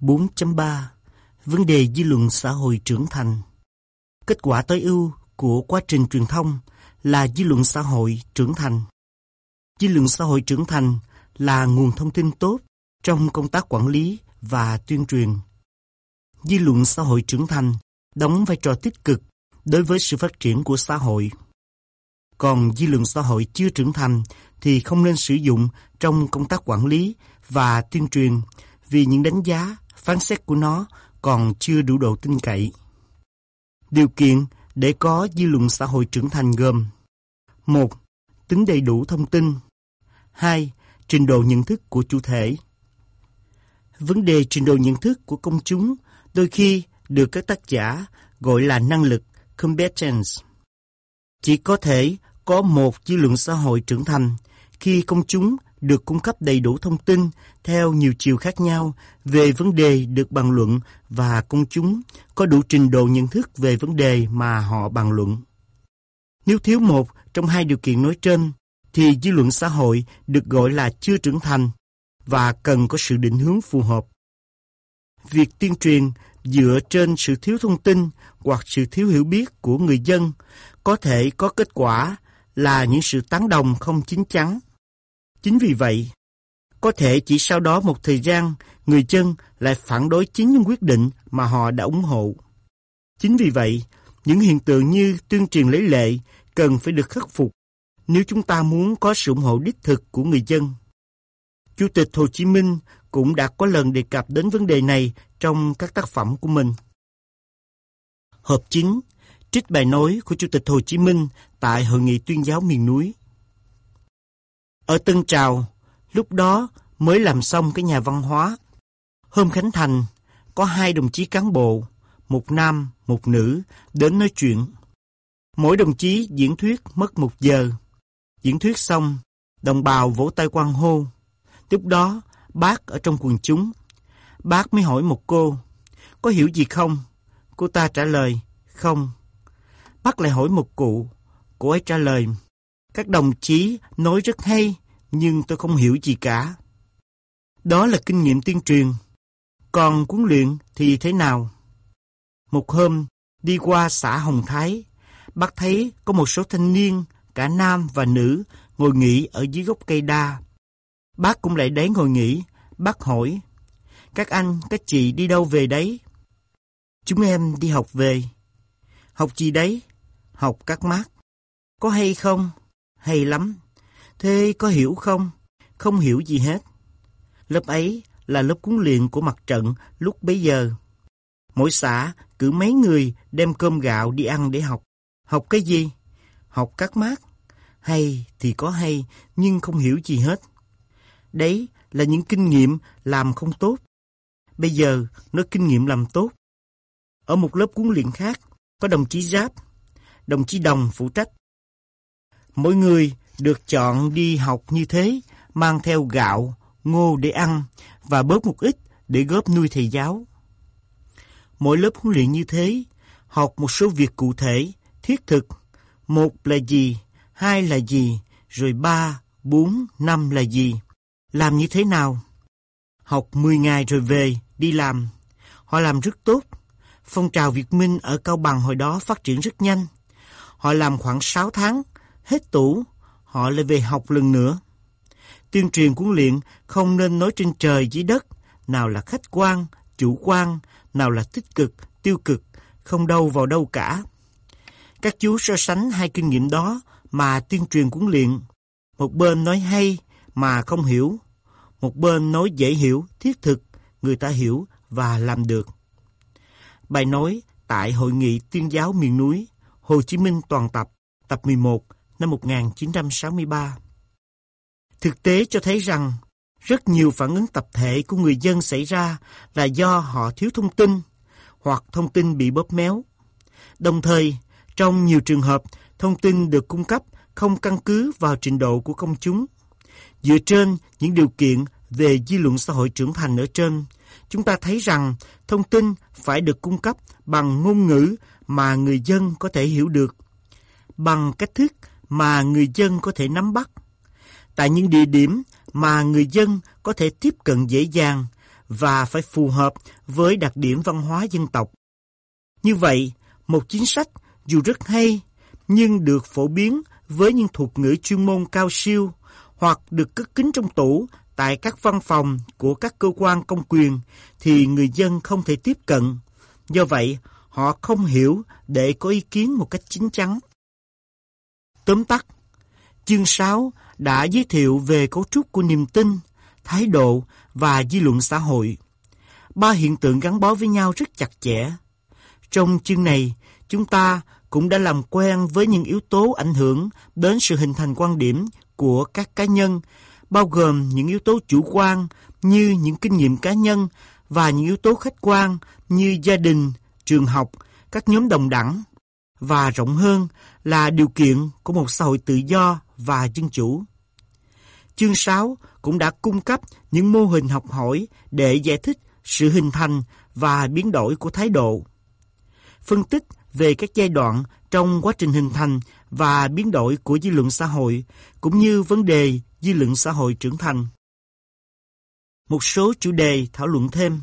4.3 Vấn đề dư luận xã hội trưởng thành Kết quả tối ưu của quá trình truyền thông là dư luận xã hội trưởng thành. Dư luận xã hội trưởng thành là nguồn thông tin tốt trong công tác quản lý và tuyên truyền. Dư luận xã hội trưởng thành đóng vai trò tích cực đối với sự phát triển của xã hội. Còn dư luận xã hội chưa trưởng thành thì không nên sử dụng trong công tác quản lý và tuyên truyền vì những đánh giá, phán xét của nó còn chưa đủ độ tin cậy. Điều kiện để có dư luận xã hội trưởng thành gồm, một, Tính đầy đủ thông tin 2. Trình độ nhận thức của chủ thể Vấn đề trình độ nhận thức của công chúng đôi khi được các tác giả gọi là năng lực competence. Chỉ có thể có một dư luận xã hội trưởng thành khi công chúng được cung cấp đầy đủ thông tin theo nhiều chiều khác nhau về vấn đề được bàn luận và công chúng có đủ trình độ nhận thức về vấn đề mà họ bàn luận. Nếu thiếu một trong hai điều kiện nói trên, thì dư luận xã hội được gọi là chưa trưởng thành và cần có sự định hướng phù hợp. Việc tuyên truyền dựa trên sự thiếu thông tin hoặc sự thiếu hiểu biết của người dân có thể có kết quả là những sự tán đồng không chính chắn. Chính vì vậy, có thể chỉ sau đó một thời gian, người dân lại phản đối chính những quyết định mà họ đã ủng hộ. Chính vì vậy, những hiện tượng như tuyên truyền lấy lệ cần phải được khắc phục nếu chúng ta muốn có sự ủng hộ đích thực của người dân. Chủ tịch Hồ Chí Minh cũng đã có lần đề cập đến vấn đề này trong các tác phẩm của mình. Hợp 9. Trích bài nói của Chủ tịch Hồ Chí Minh tại Hội nghị tuyên giáo miền núi. Ở Tân Trào, lúc đó mới làm xong cái nhà văn hóa. Hôm Khánh Thành, có hai đồng chí cán bộ, một nam, một nữ, đến nói chuyện. Mỗi đồng chí diễn thuyết mất một giờ. Diễn thuyết xong, đồng bào vỗ tay quan hô. Tiếp đó, bác ở trong quần chúng. Bác mới hỏi một cô, có hiểu gì không? Cô ta trả lời, không. Bác lại hỏi một cụ, cô ấy trả lời, các đồng chí nói rất hay, nhưng tôi không hiểu gì cả. Đó là kinh nghiệm tuyên truyền. Còn huấn luyện thì thế nào? Một hôm, đi qua xã Hồng Thái, bác thấy có một số thanh niên, cả nam và nữ, ngồi nghỉ ở dưới gốc cây đa. Bác cũng lại đến ngồi nghỉ, bác hỏi, các anh, các chị đi đâu về đấy? Chúng em đi học về. Học gì đấy? Học các mát. Có hay không? Hay lắm. Thế có hiểu không? Không hiểu gì hết. Lớp ấy là lớp cuốn liền của mặt trận lúc bấy giờ. Mỗi xã cử mấy người đem cơm gạo đi ăn để học. Học cái gì? Học các mát. Hay thì có hay, nhưng không hiểu gì hết. Đấy là những kinh nghiệm làm không tốt. Bây giờ nó kinh nghiệm làm tốt. Ở một lớp cuốn luyện khác, có đồng chí Giáp, đồng chí Đồng phụ trách. Mỗi người được chọn đi học như thế, mang theo gạo, ngô để ăn và bớt một ít để góp nuôi thầy giáo. Mỗi lớp huấn luyện như thế, học một số việc cụ thể, thiết thực. Một là gì, hai là gì, rồi ba, bốn, năm là gì. Làm như thế nào? Học 10 ngày rồi về, đi làm. Họ làm rất tốt. Phong trào Việt Minh ở Cao Bằng hồi đó phát triển rất nhanh. Họ làm khoảng 6 tháng, hết tủ, họ lại về học lần nữa. Tuyên truyền huấn luyện không nên nói trên trời dưới đất, nào là khách quan, chủ quan, nào là tích cực, tiêu cực, không đâu vào đâu cả. Các chú so sánh hai kinh nghiệm đó mà tuyên truyền huấn luyện. Một bên nói hay mà không hiểu, một bên nói dễ hiểu, thiết thực, người ta hiểu và làm được. Bài nói tại Hội nghị tuyên giáo miền núi, Hồ Chí Minh toàn tập, tập 11, năm 1963. Thực tế cho thấy rằng rất nhiều phản ứng tập thể của người dân xảy ra là do họ thiếu thông tin hoặc thông tin bị bóp méo. Đồng thời, trong nhiều trường hợp, thông tin được cung cấp không căn cứ vào trình độ của công chúng. Dựa trên những điều kiện về dư luận xã hội trưởng thành ở trên, chúng ta thấy rằng thông tin phải được cung cấp bằng ngôn ngữ mà người dân có thể hiểu được, bằng cách thức mà người dân có thể nắm bắt, tại những địa điểm mà người dân có thể tiếp cận dễ dàng và phải phù hợp với đặc điểm văn hóa dân tộc. Như vậy, một chính sách dù rất hay nhưng được phổ biến với những thuật ngữ chuyên môn cao siêu hoặc được cất kín trong tủ tại các văn phòng của các cơ quan công quyền thì người dân không thể tiếp cận. Do vậy, họ không hiểu để có ý kiến một cách chính chắn. Tóm tắt, chương 6 đã giới thiệu về cấu trúc của niềm tin, thái độ và dư luận xã hội. Ba hiện tượng gắn bó với nhau rất chặt chẽ. Trong chương này, chúng ta cũng đã làm quen với những yếu tố ảnh hưởng đến sự hình thành quan điểm của các cá nhân, bao gồm những yếu tố chủ quan như những kinh nghiệm cá nhân và những yếu tố khách quan như gia đình, trường học, các nhóm đồng đẳng và rộng hơn là điều kiện của một xã hội tự do và dân chủ. Chương 6 cũng đã cung cấp những mô hình học hỏi để giải thích sự hình thành và biến đổi của thái độ. Phân tích về các giai đoạn trong quá trình hình thành và biến đổi của dư luận xã hội, cũng như vấn đề dư luận xã hội trưởng thành. Một số chủ đề thảo luận thêm.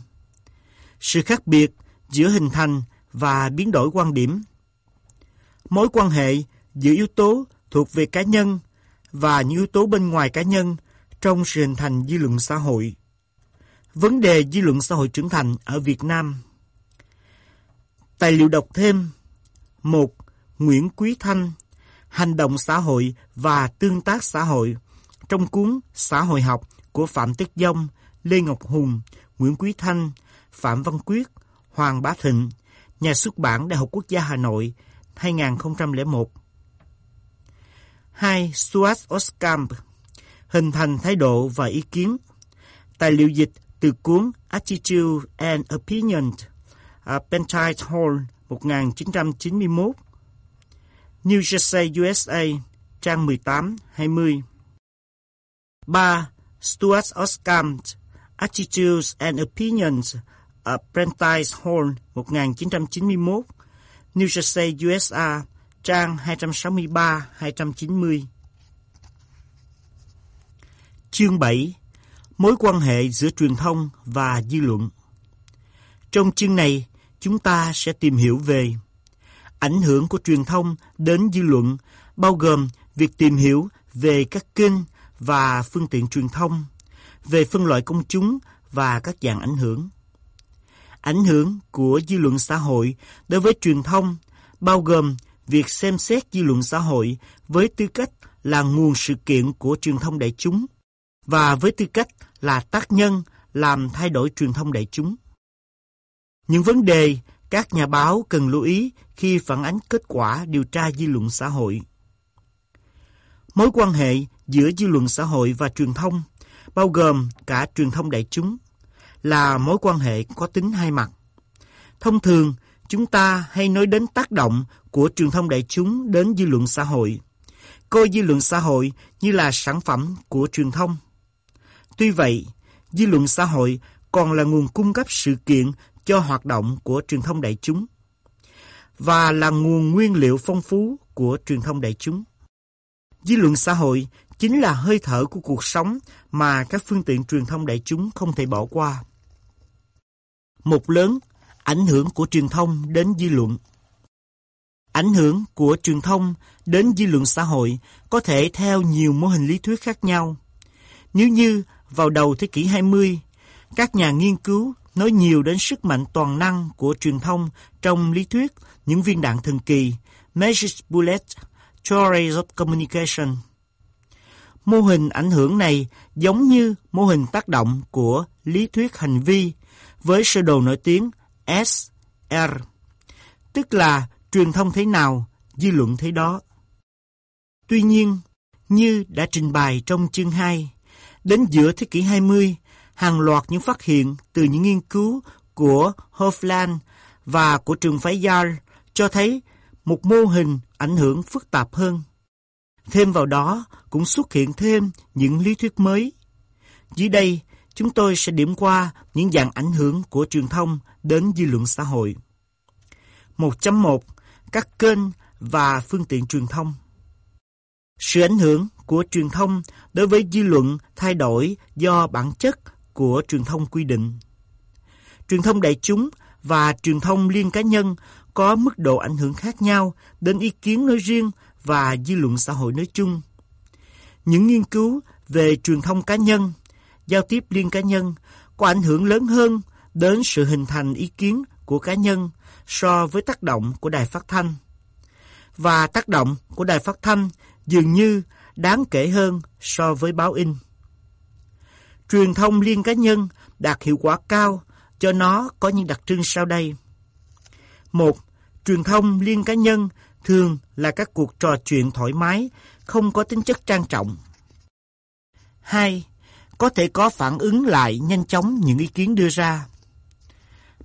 Sự khác biệt giữa hình thành và biến đổi quan điểm. Mối quan hệ giữa yếu tố thuộc về cá nhân và những yếu tố bên ngoài cá nhân trong sự hình thành dư luận xã hội. Vấn đề dư luận xã hội trưởng thành ở Việt Nam Tài liệu đọc thêm 1. Nguyễn Quý Thanh Hành động xã hội và tương tác xã hội trong cuốn Xã hội học của Phạm Tất Dông, Lê Ngọc Hùng, Nguyễn Quý Thanh, Phạm Văn Quyết, Hoàng Bá Thịnh, Nhà xuất bản Đại học Quốc gia Hà Nội, 2001. 2. Stuart Oskamp Hình thành thái độ và ý kiến Tài liệu dịch từ cuốn Attitude and Opinion uh, Pentide Hall 1991 New Jersey, USA trang 18-20 3. Stuart Oskamp Attitudes and Opinions ở Prentice Hall 1991 New Jersey, USA trang 263-290 Chương 7 Mối quan hệ giữa truyền thông và dư luận Trong chương này, chúng ta sẽ tìm hiểu về ảnh hưởng của truyền thông đến dư luận, bao gồm việc tìm hiểu về các kênh và phương tiện truyền thông, về phân loại công chúng và các dạng ảnh hưởng. Ảnh hưởng của dư luận xã hội đối với truyền thông bao gồm việc xem xét dư luận xã hội với tư cách là nguồn sự kiện của truyền thông đại chúng và với tư cách là tác nhân làm thay đổi truyền thông đại chúng. Những vấn đề các nhà báo cần lưu ý khi phản ánh kết quả điều tra dư luận xã hội. Mối quan hệ giữa dư luận xã hội và truyền thông, bao gồm cả truyền thông đại chúng, là mối quan hệ có tính hai mặt. Thông thường, chúng ta hay nói đến tác động của truyền thông đại chúng đến dư luận xã hội, coi dư luận xã hội như là sản phẩm của truyền thông. Tuy vậy, dư luận xã hội còn là nguồn cung cấp sự kiện cho hoạt động của truyền thông đại chúng và là nguồn nguyên liệu phong phú của truyền thông đại chúng. Dư luận xã hội chính là hơi thở của cuộc sống mà các phương tiện truyền thông đại chúng không thể bỏ qua. Một lớn, ảnh hưởng của truyền thông đến dư luận. Ảnh hưởng của truyền thông đến dư luận xã hội có thể theo nhiều mô hình lý thuyết khác nhau. Nếu như vào đầu thế kỷ 20, các nhà nghiên cứu nói nhiều đến sức mạnh toàn năng của truyền thông trong lý thuyết những viên đạn thần kỳ, Magic Bullet, Theories of Communication. Mô hình ảnh hưởng này giống như mô hình tác động của lý thuyết hành vi với sơ đồ nổi tiếng SR, tức là truyền thông thế nào, dư luận thế đó. Tuy nhiên, như đã trình bày trong chương 2, đến giữa thế kỷ 20, hàng loạt những phát hiện từ những nghiên cứu của Hofland và của trường phái Yale cho thấy một mô hình ảnh hưởng phức tạp hơn. Thêm vào đó cũng xuất hiện thêm những lý thuyết mới. Dưới đây, chúng tôi sẽ điểm qua những dạng ảnh hưởng của truyền thông đến dư luận xã hội. 1.1 Các kênh và phương tiện truyền thông Sự ảnh hưởng của truyền thông đối với dư luận thay đổi do bản chất của truyền thông quy định. Truyền thông đại chúng và truyền thông liên cá nhân có mức độ ảnh hưởng khác nhau đến ý kiến nói riêng và dư luận xã hội nói chung. Những nghiên cứu về truyền thông cá nhân, giao tiếp liên cá nhân có ảnh hưởng lớn hơn đến sự hình thành ý kiến của cá nhân so với tác động của đài phát thanh. Và tác động của đài phát thanh dường như đáng kể hơn so với báo in. Truyền thông liên cá nhân đạt hiệu quả cao cho nó có những đặc trưng sau đây. Một, truyền thông liên cá nhân thường là các cuộc trò chuyện thoải mái, không có tính chất trang trọng. Hai, có thể có phản ứng lại nhanh chóng những ý kiến đưa ra.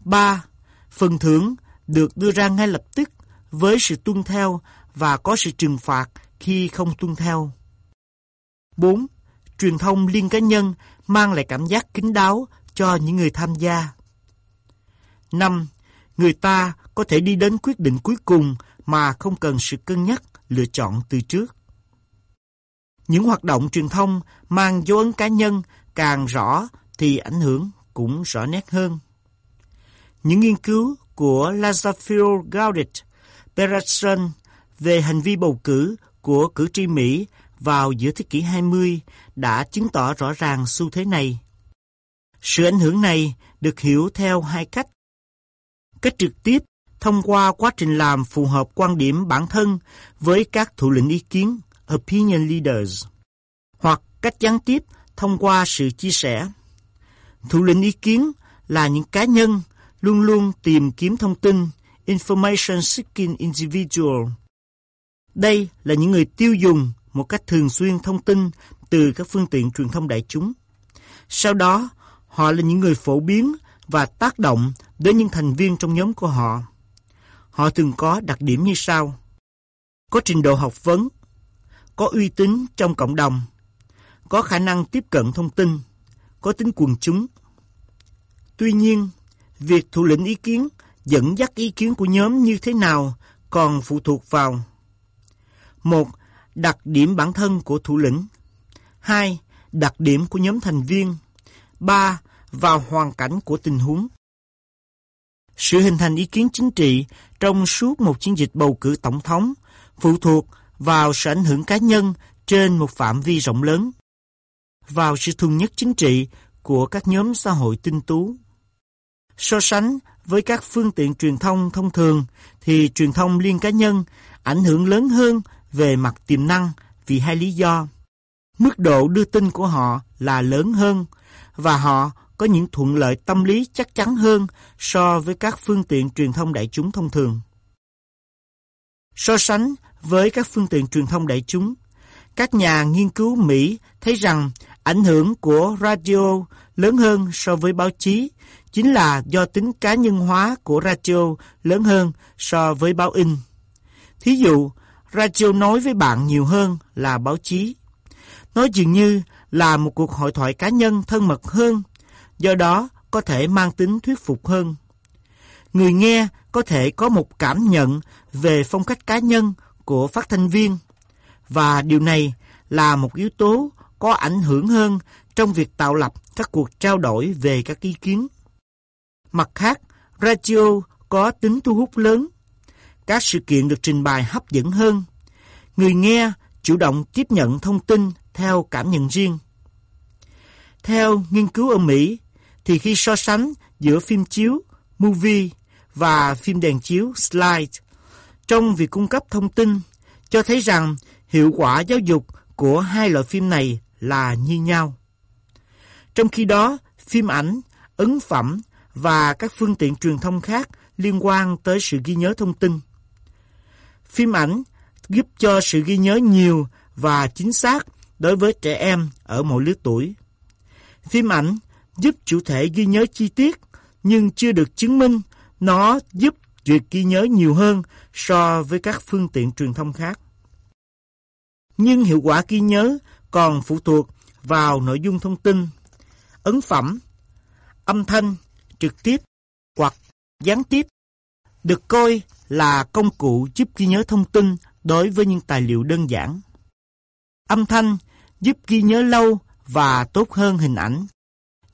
Ba, phần thưởng được đưa ra ngay lập tức với sự tuân theo và có sự trừng phạt khi không tuân theo. 4. Truyền thông liên cá nhân mang lại cảm giác kín đáo cho những người tham gia. 5. Người ta có thể đi đến quyết định cuối cùng mà không cần sự cân nhắc, lựa chọn từ trước. Những hoạt động truyền thông mang dấu ấn cá nhân càng rõ thì ảnh hưởng cũng rõ nét hơn. Những nghiên cứu của Lazarfield Gaudet, Peterson về hành vi bầu cử của cử tri Mỹ vào giữa thế kỷ 20 đã chứng tỏ rõ ràng xu thế này. Sự ảnh hưởng này được hiểu theo hai cách. Cách trực tiếp thông qua quá trình làm phù hợp quan điểm bản thân với các thủ lĩnh ý kiến, opinion leaders, hoặc cách gián tiếp thông qua sự chia sẻ. Thủ lĩnh ý kiến là những cá nhân luôn luôn tìm kiếm thông tin, information seeking individual. Đây là những người tiêu dùng một cách thường xuyên thông tin từ các phương tiện truyền thông đại chúng. Sau đó, họ là những người phổ biến và tác động đến những thành viên trong nhóm của họ. Họ thường có đặc điểm như sau. Có trình độ học vấn, có uy tín trong cộng đồng, có khả năng tiếp cận thông tin, có tính quần chúng. Tuy nhiên, việc thủ lĩnh ý kiến dẫn dắt ý kiến của nhóm như thế nào còn phụ thuộc vào một Đặc điểm bản thân của thủ lĩnh 2. Đặc điểm của nhóm thành viên 3. Vào hoàn cảnh của tình huống Sự hình thành ý kiến chính trị trong suốt một chiến dịch bầu cử tổng thống phụ thuộc vào sự ảnh hưởng cá nhân trên một phạm vi rộng lớn, vào sự thuần nhất chính trị của các nhóm xã hội tinh tú. So sánh với các phương tiện truyền thông thông thường thì truyền thông liên cá nhân ảnh hưởng lớn hơn về mặt tiềm năng vì hai lý do. Mức độ đưa tin của họ là lớn hơn và họ có những thuận lợi tâm lý chắc chắn hơn so với các phương tiện truyền thông đại chúng thông thường. So sánh với các phương tiện truyền thông đại chúng, các nhà nghiên cứu Mỹ thấy rằng ảnh hưởng của radio lớn hơn so với báo chí chính là do tính cá nhân hóa của radio lớn hơn so với báo in. Thí dụ, radio nói với bạn nhiều hơn là báo chí. Nó dường như là một cuộc hội thoại cá nhân thân mật hơn, do đó có thể mang tính thuyết phục hơn. Người nghe có thể có một cảm nhận về phong cách cá nhân của phát thanh viên, và điều này là một yếu tố có ảnh hưởng hơn trong việc tạo lập các cuộc trao đổi về các ý kiến. Mặt khác, radio có tính thu hút lớn. Các sự kiện được trình bày hấp dẫn hơn. Người nghe chủ động tiếp nhận thông tin theo cảm nhận riêng. Theo nghiên cứu ở Mỹ, thì khi so sánh giữa phim chiếu, movie và phim đèn chiếu, slide, trong việc cung cấp thông tin, cho thấy rằng hiệu quả giáo dục của hai loại phim này là như nhau. Trong khi đó, phim ảnh, ấn phẩm và các phương tiện truyền thông khác liên quan tới sự ghi nhớ thông tin. Phim ảnh giúp cho sự ghi nhớ nhiều và chính xác đối với trẻ em ở mọi lứa tuổi. Phim ảnh giúp chủ thể ghi nhớ chi tiết nhưng chưa được chứng minh nó giúp việc ghi nhớ nhiều hơn so với các phương tiện truyền thông khác. Nhưng hiệu quả ghi nhớ còn phụ thuộc vào nội dung thông tin, ấn phẩm, âm thanh, trực tiếp hoặc gián tiếp được coi là công cụ giúp ghi nhớ thông tin đối với những tài liệu đơn giản. Âm thanh giúp ghi nhớ lâu và tốt hơn hình ảnh,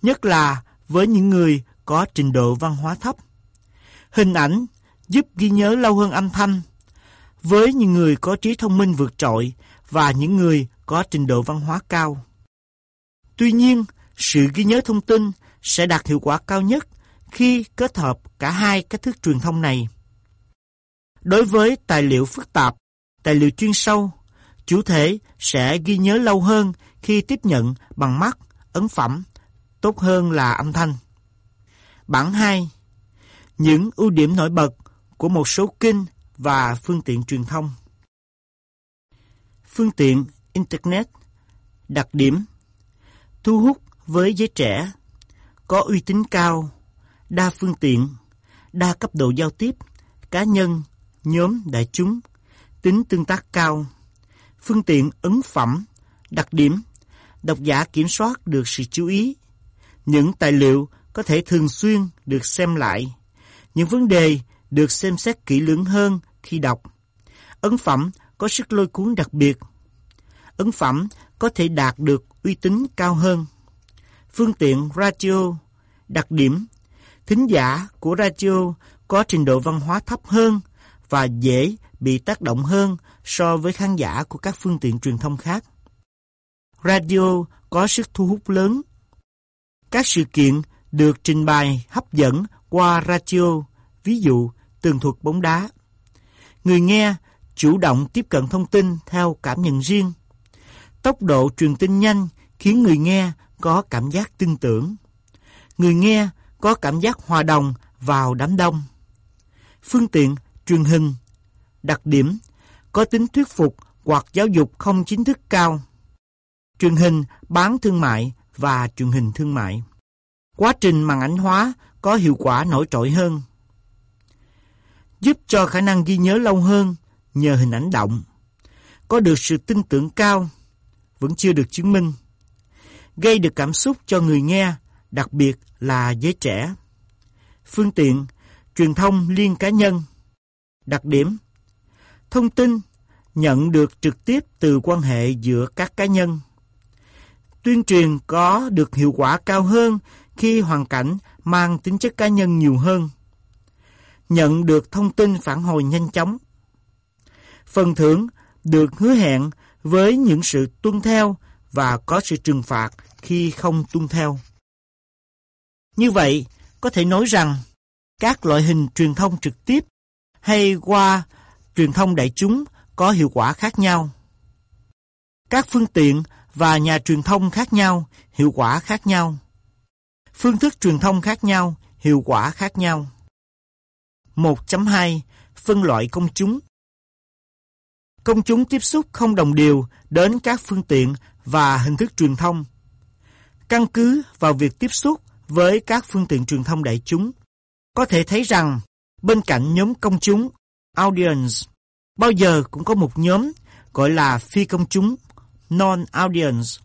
nhất là với những người có trình độ văn hóa thấp. Hình ảnh giúp ghi nhớ lâu hơn âm thanh. Với những người có trí thông minh vượt trội và những người có trình độ văn hóa cao. Tuy nhiên, sự ghi nhớ thông tin sẽ đạt hiệu quả cao nhất khi kết hợp cả hai cách thức truyền thông này. Đối với tài liệu phức tạp, tài liệu chuyên sâu, chủ thể sẽ ghi nhớ lâu hơn khi tiếp nhận bằng mắt, ấn phẩm, tốt hơn là âm thanh. Bản 2. Những ưu điểm nổi bật của một số kinh và phương tiện truyền thông. Phương tiện Internet, Đặc điểm, Thu hút với giới trẻ, Có uy tín cao, Đa phương tiện, Đa cấp độ giao tiếp, Cá nhân, Nhóm đại chúng, Tính tương tác cao. Phương tiện ấn phẩm, Đặc điểm, Độc giả kiểm soát được sự chú ý. Những tài liệu có thể thường xuyên được xem lại. Những vấn đề được xem xét kỹ lưỡng hơn khi đọc Ấn phẩm có sức lôi cuốn đặc biệt ấn phẩm có thể đạt được uy tín cao hơn. Phương tiện radio, đặc điểm, thính giả của radio có trình độ văn hóa thấp hơn và dễ bị tác động hơn so với khán giả của các phương tiện truyền thông khác. Radio có sức thu hút lớn. Các sự kiện được trình bày hấp dẫn qua radio, ví dụ tường thuật bóng đá. Người nghe chủ động tiếp cận thông tin theo cảm nhận riêng. Tốc độ truyền tin nhanh khiến người nghe có cảm giác tin tưởng. Người nghe có cảm giác hòa đồng vào đám đông. Phương tiện, truyền hình, Đặc điểm, Có tính thuyết phục hoặc giáo dục không chính thức cao. Truyền hình bán thương mại và truyền hình thương mại. Quá trình màn ảnh hóa có hiệu quả nổi trội hơn. Giúp cho khả năng ghi nhớ lâu hơn nhờ hình ảnh động. Có được sự tin tưởng cao vẫn chưa được chứng minh. Gây được cảm xúc cho người nghe, đặc biệt là giới trẻ. Phương tiện, truyền thông liên cá nhân. Đặc điểm, thông tin nhận được trực tiếp từ quan hệ giữa các cá nhân. Tuyên truyền có được hiệu quả cao hơn khi hoàn cảnh mang tính chất cá nhân nhiều hơn. Nhận được thông tin phản hồi nhanh chóng. Phần thưởng được hứa hẹn với những sự tuân theo và có sự trừng phạt khi không tuân theo. Như vậy, có thể nói rằng các loại hình truyền thông trực tiếp hay qua truyền thông đại chúng có hiệu quả khác nhau. Các phương tiện và nhà truyền thông khác nhau, hiệu quả khác nhau. Phương thức truyền thông khác nhau, hiệu quả khác nhau. 1.2 Phân loại công chúng công chúng tiếp xúc không đồng đều đến các phương tiện và hình thức truyền thông. Căn cứ vào việc tiếp xúc với các phương tiện truyền thông đại chúng, có thể thấy rằng bên cạnh nhóm công chúng, audience, bao giờ cũng có một nhóm gọi là phi công chúng, non-audience.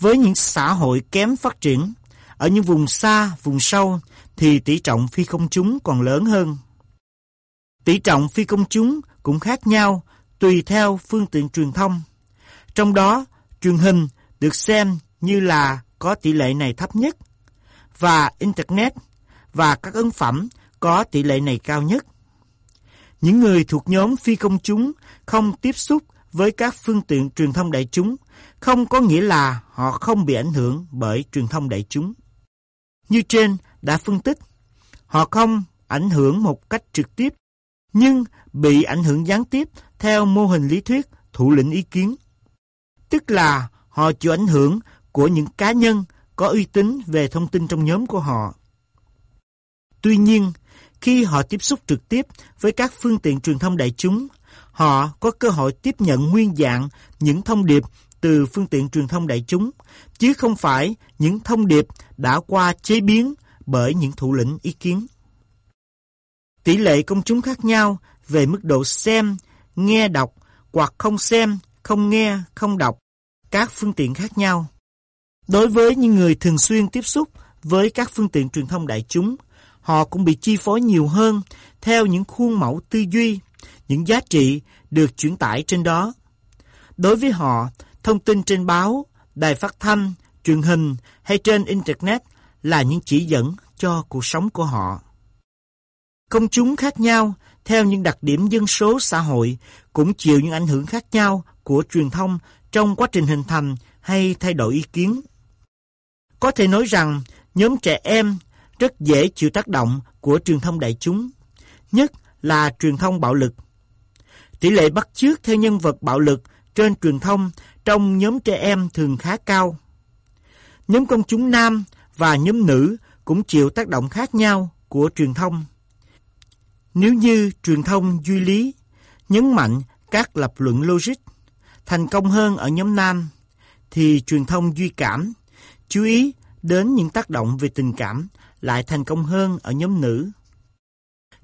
Với những xã hội kém phát triển, ở những vùng xa, vùng sâu, thì tỷ trọng phi công chúng còn lớn hơn. Tỷ trọng phi công chúng cũng khác nhau tùy theo phương tiện truyền thông. Trong đó, truyền hình được xem như là có tỷ lệ này thấp nhất và Internet và các ấn phẩm có tỷ lệ này cao nhất. Những người thuộc nhóm phi công chúng không tiếp xúc với các phương tiện truyền thông đại chúng không có nghĩa là họ không bị ảnh hưởng bởi truyền thông đại chúng. Như trên đã phân tích, họ không ảnh hưởng một cách trực tiếp, nhưng bị ảnh hưởng gián tiếp theo mô hình lý thuyết thủ lĩnh ý kiến. Tức là họ chịu ảnh hưởng của những cá nhân có uy tín về thông tin trong nhóm của họ. Tuy nhiên, khi họ tiếp xúc trực tiếp với các phương tiện truyền thông đại chúng, họ có cơ hội tiếp nhận nguyên dạng những thông điệp từ phương tiện truyền thông đại chúng, chứ không phải những thông điệp đã qua chế biến bởi những thủ lĩnh ý kiến. Tỷ lệ công chúng khác nhau về mức độ xem, nghe đọc hoặc không xem, không nghe, không đọc, các phương tiện khác nhau. Đối với những người thường xuyên tiếp xúc với các phương tiện truyền thông đại chúng, họ cũng bị chi phối nhiều hơn theo những khuôn mẫu tư duy, những giá trị được truyền tải trên đó. Đối với họ, thông tin trên báo, đài phát thanh, truyền hình hay trên Internet là những chỉ dẫn cho cuộc sống của họ. Công chúng khác nhau, theo những đặc điểm dân số xã hội, cũng chịu những ảnh hưởng khác nhau của truyền thông trong quá trình hình thành hay thay đổi ý kiến. Có thể nói rằng, nhóm trẻ em rất dễ chịu tác động của truyền thông đại chúng, nhất là truyền thông bạo lực. Tỷ lệ bắt chước theo nhân vật bạo lực trên truyền thông trong nhóm trẻ em thường khá cao. Nhóm công chúng nam và nhóm nữ cũng chịu tác động khác nhau của truyền thông. Nếu như truyền thông duy lý nhấn mạnh các lập luận logic thành công hơn ở nhóm nam, thì truyền thông duy cảm chú ý đến những tác động về tình cảm lại thành công hơn ở nhóm nữ.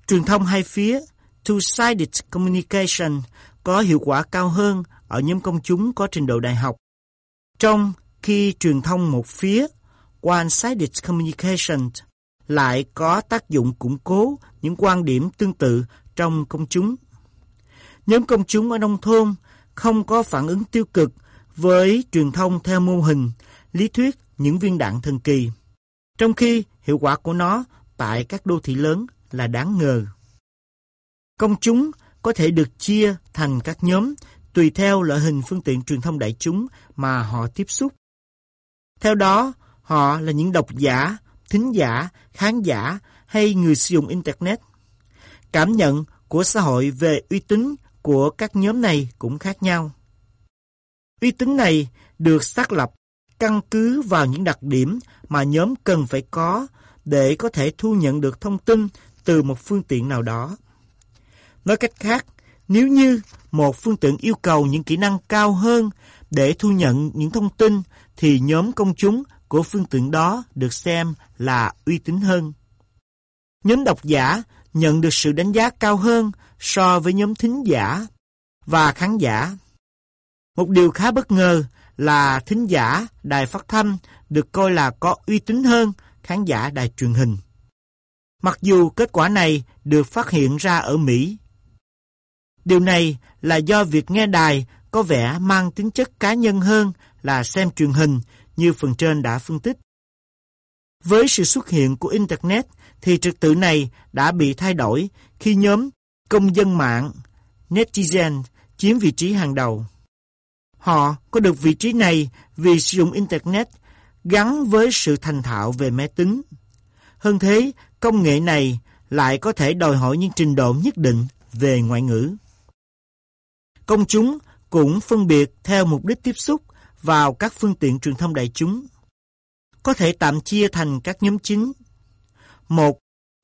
Truyền thông hai phía two-sided communication có hiệu quả cao hơn ở nhóm công chúng có trình độ đại học. Trong khi truyền thông một phía one-sided communication lại có tác dụng củng cố những quan điểm tương tự trong công chúng. Nhóm công chúng ở nông thôn không có phản ứng tiêu cực với truyền thông theo mô hình, lý thuyết những viên đạn thần kỳ, trong khi hiệu quả của nó tại các đô thị lớn là đáng ngờ. Công chúng có thể được chia thành các nhóm tùy theo loại hình phương tiện truyền thông đại chúng mà họ tiếp xúc. Theo đó, họ là những độc giả, thính giả, khán giả hay người sử dụng Internet. Cảm nhận của xã hội về uy tín của các nhóm này cũng khác nhau. Uy tín này được xác lập căn cứ vào những đặc điểm mà nhóm cần phải có để có thể thu nhận được thông tin từ một phương tiện nào đó. Nói cách khác, nếu như một phương tiện yêu cầu những kỹ năng cao hơn để thu nhận những thông tin thì nhóm công chúng của phương tiện đó được xem là uy tín hơn. Nhóm độc giả nhận được sự đánh giá cao hơn so với nhóm thính giả và khán giả. Một điều khá bất ngờ là thính giả đài phát thanh được coi là có uy tín hơn khán giả đài truyền hình. Mặc dù kết quả này được phát hiện ra ở Mỹ. Điều này là do việc nghe đài có vẻ mang tính chất cá nhân hơn là xem truyền hình như phần trên đã phân tích. Với sự xuất hiện của Internet thì trật tự này đã bị thay đổi khi nhóm công dân mạng, netizen chiếm vị trí hàng đầu. Họ có được vị trí này vì sử dụng Internet gắn với sự thành thạo về máy tính. Hơn thế, công nghệ này lại có thể đòi hỏi những trình độ nhất định về ngoại ngữ. Công chúng cũng phân biệt theo mục đích tiếp xúc vào các phương tiện truyền thông đại chúng. Có thể tạm chia thành các nhóm chính. Một,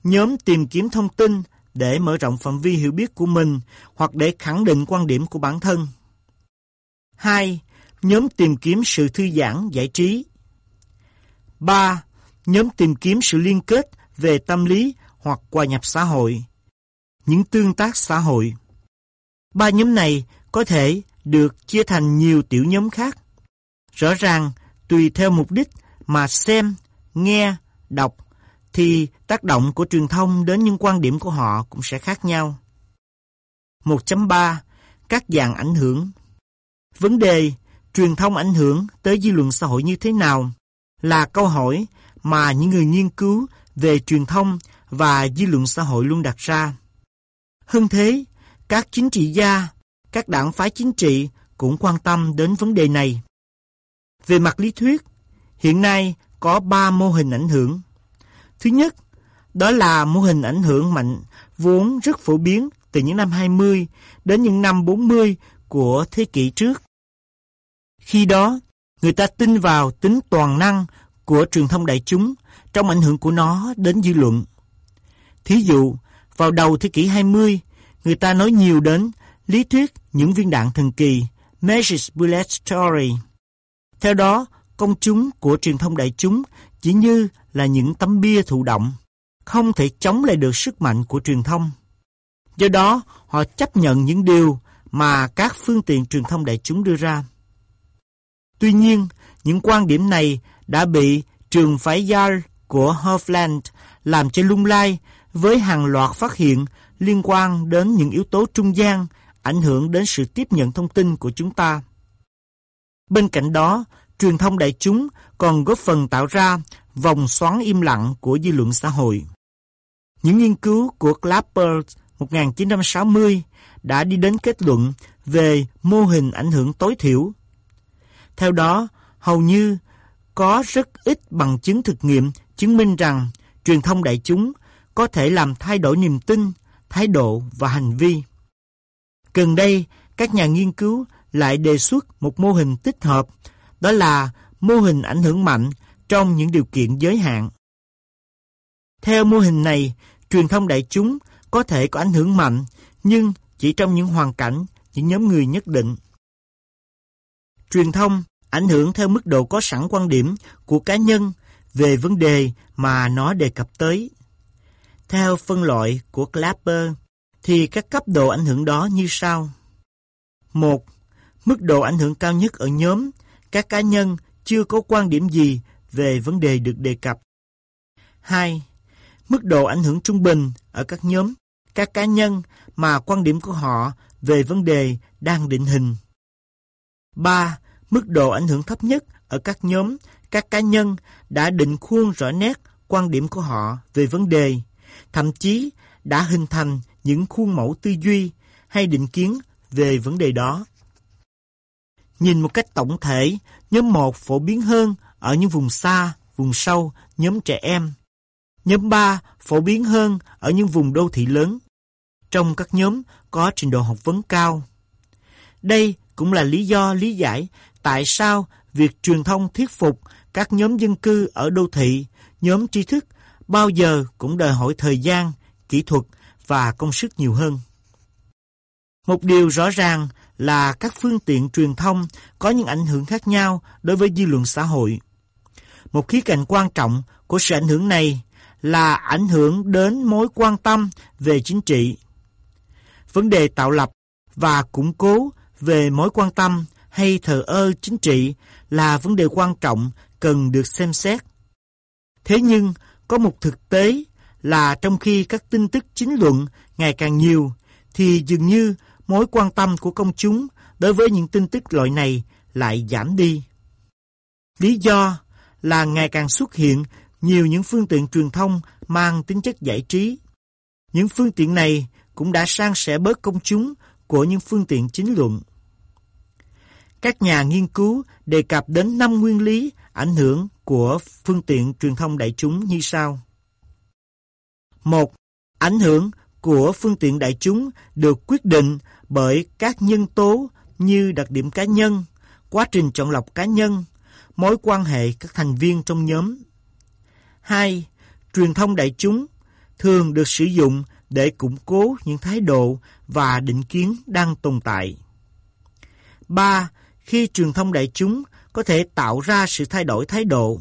nhóm tìm kiếm thông tin để mở rộng phạm vi hiểu biết của mình hoặc để khẳng định quan điểm của bản thân. 2. Nhóm tìm kiếm sự thư giãn, giải trí. 3. Nhóm tìm kiếm sự liên kết về tâm lý hoặc hòa nhập xã hội. Những tương tác xã hội. Ba nhóm này có thể được chia thành nhiều tiểu nhóm khác. Rõ ràng, tùy theo mục đích mà xem, nghe, đọc, thì tác động của truyền thông đến những quan điểm của họ cũng sẽ khác nhau. 1.3 Các dạng ảnh hưởng Vấn đề truyền thông ảnh hưởng tới dư luận xã hội như thế nào là câu hỏi mà những người nghiên cứu về truyền thông và dư luận xã hội luôn đặt ra. Hơn thế, các chính trị gia, các đảng phái chính trị cũng quan tâm đến vấn đề này. Về mặt lý thuyết, hiện nay có ba mô hình ảnh hưởng. Thứ nhất, đó là mô hình ảnh hưởng mạnh vốn rất phổ biến từ những năm 20 đến những năm 40 của thế kỷ trước. Khi đó, người ta tin vào tính toàn năng của truyền thông đại chúng trong ảnh hưởng của nó đến dư luận. Thí dụ, vào đầu thế kỷ 20, người ta nói nhiều đến lý thuyết những viên đạn thần kỳ, Magic Bullet Story. Theo đó, công chúng của truyền thông đại chúng chỉ như là những tấm bia thụ động, không thể chống lại được sức mạnh của truyền thông. Do đó, họ chấp nhận những điều mà các phương tiện truyền thông đại chúng đưa ra. Tuy nhiên, những quan điểm này đã bị trường phái Yale của Hofland làm cho lung lay với hàng loạt phát hiện liên quan đến những yếu tố trung gian ảnh hưởng đến sự tiếp nhận thông tin của chúng ta. Bên cạnh đó, truyền thông đại chúng còn góp phần tạo ra vòng xoắn im lặng của dư luận xã hội. Những nghiên cứu của Clapper 1960 đã đi đến kết luận về mô hình ảnh hưởng tối thiểu. Theo đó, hầu như có rất ít bằng chứng thực nghiệm chứng minh rằng truyền thông đại chúng có thể làm thay đổi niềm tin, thái độ và hành vi. Gần đây, các nhà nghiên cứu lại đề xuất một mô hình tích hợp, đó là mô hình ảnh hưởng mạnh trong những điều kiện giới hạn. Theo mô hình này, truyền thông đại chúng có thể có ảnh hưởng mạnh, nhưng chỉ trong những hoàn cảnh, những nhóm người nhất định. Truyền thông ảnh hưởng theo mức độ có sẵn quan điểm của cá nhân về vấn đề mà nó đề cập tới. Theo phân loại của Clapper, thì các cấp độ ảnh hưởng đó như sau. 1. Mức độ ảnh hưởng cao nhất ở nhóm, các cá nhân chưa có quan điểm gì về vấn đề được đề cập. 2. Mức độ ảnh hưởng trung bình ở các nhóm, các cá nhân mà quan điểm của họ về vấn đề đang định hình. 3. Mức độ ảnh hưởng thấp nhất ở các nhóm, các cá nhân đã định khuôn rõ nét quan điểm của họ về vấn đề, thậm chí đã hình thành những khuôn mẫu tư duy hay định kiến về vấn đề đó. Nhìn một cách tổng thể, nhóm 1 phổ biến hơn ở những vùng xa, vùng sâu, nhóm trẻ em. Nhóm 3 phổ biến hơn ở những vùng đô thị lớn. Trong các nhóm có trình độ học vấn cao. Đây cũng là lý do lý giải tại sao việc truyền thông thuyết phục các nhóm dân cư ở đô thị, nhóm trí thức bao giờ cũng đòi hỏi thời gian, kỹ thuật và công sức nhiều hơn. Một điều rõ ràng là các phương tiện truyền thông có những ảnh hưởng khác nhau đối với dư luận xã hội. Một khía cạnh quan trọng của sự ảnh hưởng này là ảnh hưởng đến mối quan tâm về chính trị. Vấn đề tạo lập và củng cố về mối quan tâm hay thờ ơ chính trị là vấn đề quan trọng cần được xem xét. Thế nhưng, có một thực tế là trong khi các tin tức chính luận ngày càng nhiều, thì dường như mối quan tâm của công chúng đối với những tin tức loại này lại giảm đi. Lý do là ngày càng xuất hiện nhiều những phương tiện truyền thông mang tính chất giải trí. Những phương tiện này cũng đã sang sẻ bớt công chúng của những phương tiện chính luận. Các nhà nghiên cứu đề cập đến năm nguyên lý ảnh hưởng của phương tiện truyền thông đại chúng như sau. 1. Ảnh hưởng của phương tiện đại chúng được quyết định bởi các nhân tố như đặc điểm cá nhân, quá trình chọn lọc cá nhân, mối quan hệ các thành viên trong nhóm. 2. Truyền thông đại chúng thường được sử dụng để củng cố những thái độ và định kiến đang tồn tại. 3. Khi truyền thông đại chúng có thể tạo ra sự thay đổi thái độ,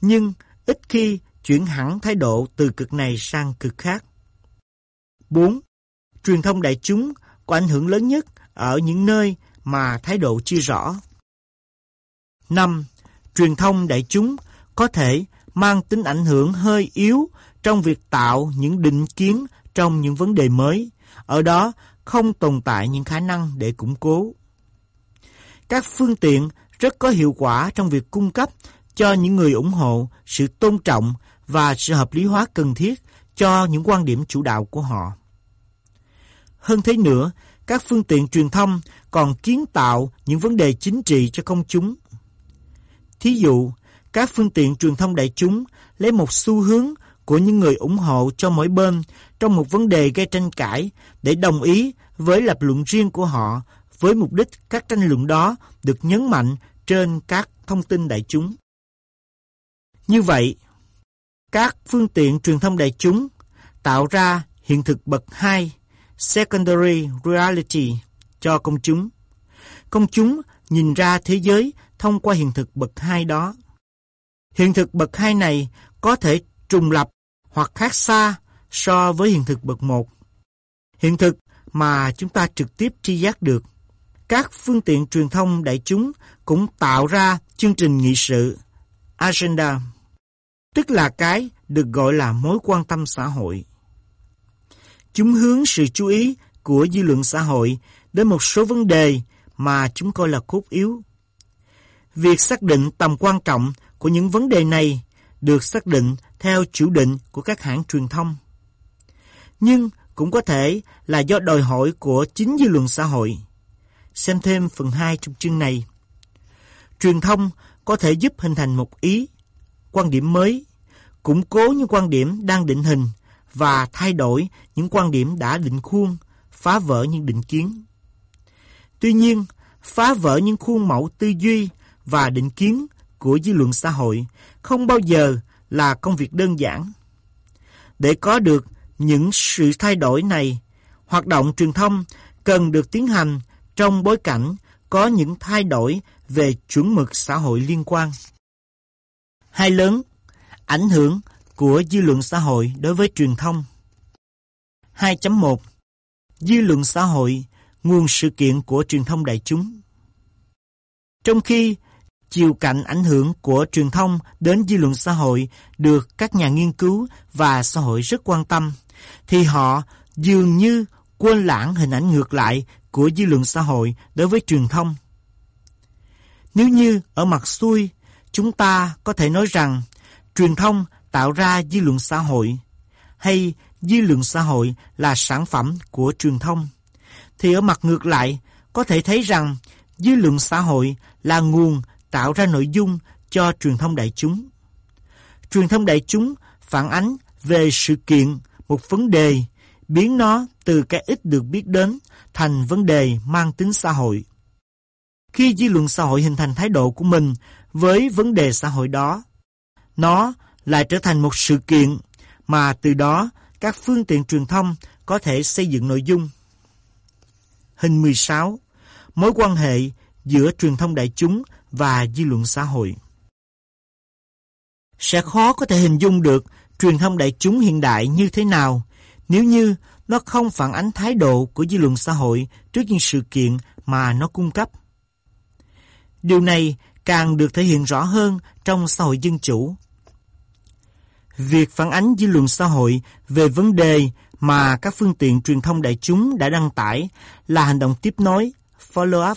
nhưng ít khi chuyển hẳn thái độ từ cực này sang cực khác. 4. Truyền thông đại chúng có ảnh hưởng lớn nhất ở những nơi mà thái độ chưa rõ. 5. Truyền thông đại chúng có thể mang tính ảnh hưởng hơi yếu trong việc tạo những định kiến trong những vấn đề mới, ở đó không tồn tại những khả năng để củng cố. Các phương tiện rất có hiệu quả trong việc cung cấp cho những người ủng hộ sự tôn trọng và sự hợp lý hóa cần thiết cho những quan điểm chủ đạo của họ. Hơn thế nữa, các phương tiện truyền thông còn kiến tạo những vấn đề chính trị cho công chúng. Thí dụ, các phương tiện truyền thông đại chúng lấy một xu hướng của những người ủng hộ cho mỗi bên trong một vấn đề gây tranh cãi để đồng ý với lập luận riêng của họ với mục đích các tranh luận đó được nhấn mạnh trên các thông tin đại chúng. Như vậy, các phương tiện truyền thông đại chúng tạo ra hiện thực bậc 2 secondary reality cho công chúng. Công chúng nhìn ra thế giới thông qua hiện thực bậc hai đó. Hiện thực bậc hai này có thể trùng lập hoặc khác xa so với hiện thực bậc một. Hiện thực mà chúng ta trực tiếp tri giác được. Các phương tiện truyền thông đại chúng cũng tạo ra chương trình nghị sự, agenda, tức là cái được gọi là mối quan tâm xã hội. Chúng hướng sự chú ý của dư luận xã hội đến một số vấn đề mà chúng coi là cốt yếu. Việc xác định tầm quan trọng của những vấn đề này được xác định theo chủ định của các hãng truyền thông. Nhưng cũng có thể là do đòi hỏi của chính dư luận xã hội. Xem thêm phần 2 trong chương này. Truyền thông có thể giúp hình thành một ý, quan điểm mới, củng cố những quan điểm đang định hình và thay đổi những quan điểm đã định khuôn, phá vỡ những định kiến. Tuy nhiên, phá vỡ những khuôn mẫu tư duy và định kiến của dư luận xã hội không bao giờ là công việc đơn giản. Để có được những sự thay đổi này, hoạt động truyền thông cần được tiến hành trong bối cảnh có những thay đổi về chuẩn mực xã hội liên quan. Hai lớn, ảnh hưởng của dư luận xã hội đối với truyền thông. 2.1 Dư luận xã hội, nguồn sự kiện của truyền thông đại chúng. Trong khi chiều cạnh ảnh hưởng của truyền thông đến dư luận xã hội được các nhà nghiên cứu và xã hội rất quan tâm, thì họ dường như quên lãng hình ảnh ngược lại của dư luận xã hội đối với truyền thông. Nếu như ở mặt xuôi, chúng ta có thể nói rằng truyền thông tạo ra dư luận xã hội hay dư luận xã hội là sản phẩm của truyền thông, thì ở mặt ngược lại có thể thấy rằng dư luận xã hội là nguồn tạo ra nội dung cho truyền thông đại chúng. Truyền thông đại chúng phản ánh về sự kiện, một vấn đề, biến nó từ cái ít được biết đến thành vấn đề mang tính xã hội. Khi dư luận xã hội hình thành thái độ của mình với vấn đề xã hội đó, nó lại trở thành một sự kiện mà từ đó các phương tiện truyền thông có thể xây dựng nội dung. Hình 16. Mối quan hệ giữa truyền thông đại chúng và dư luận xã hội. Sẽ khó có thể hình dung được truyền thông đại chúng hiện đại như thế nào nếu như nó không phản ánh thái độ của dư luận xã hội trước những sự kiện mà nó cung cấp. Điều này càng được thể hiện rõ hơn trong xã hội dân chủ. Việc phản ánh dư luận xã hội về vấn đề mà các phương tiện truyền thông đại chúng đã đăng tải là hành động tiếp nối, follow-up,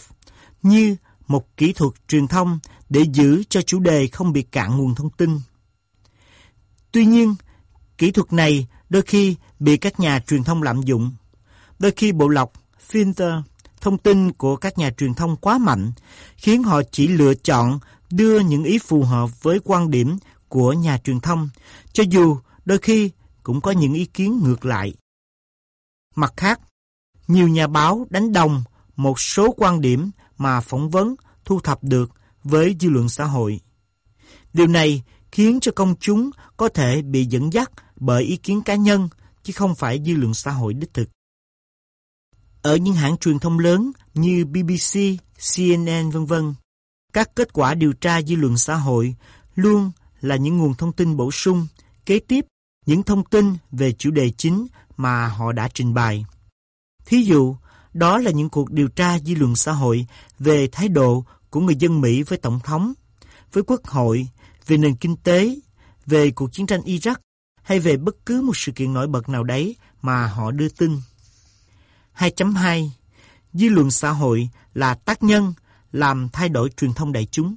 như một kỹ thuật truyền thông để giữ cho chủ đề không bị cạn nguồn thông tin. Tuy nhiên, kỹ thuật này đôi khi bị các nhà truyền thông lạm dụng. Đôi khi bộ lọc, filter, thông tin của các nhà truyền thông quá mạnh, khiến họ chỉ lựa chọn đưa những ý phù hợp với quan điểm của nhà truyền thông, cho dù đôi khi cũng có những ý kiến ngược lại. Mặt khác, nhiều nhà báo đánh đồng một số quan điểm mà phỏng vấn thu thập được với dư luận xã hội. Điều này khiến cho công chúng có thể bị dẫn dắt bởi ý kiến cá nhân chứ không phải dư luận xã hội đích thực. Ở những hãng truyền thông lớn như BBC, CNN vân vân, các kết quả điều tra dư luận xã hội luôn là những nguồn thông tin bổ sung, kế tiếp những thông tin về chủ đề chính mà họ đã trình bày. Thí dụ, đó là những cuộc điều tra dư luận xã hội về thái độ của người dân Mỹ với Tổng thống, với Quốc hội, về nền kinh tế, về cuộc chiến tranh Iraq hay về bất cứ một sự kiện nổi bật nào đấy mà họ đưa tin. 2.2 Dư luận xã hội là tác nhân làm thay đổi truyền thông đại chúng.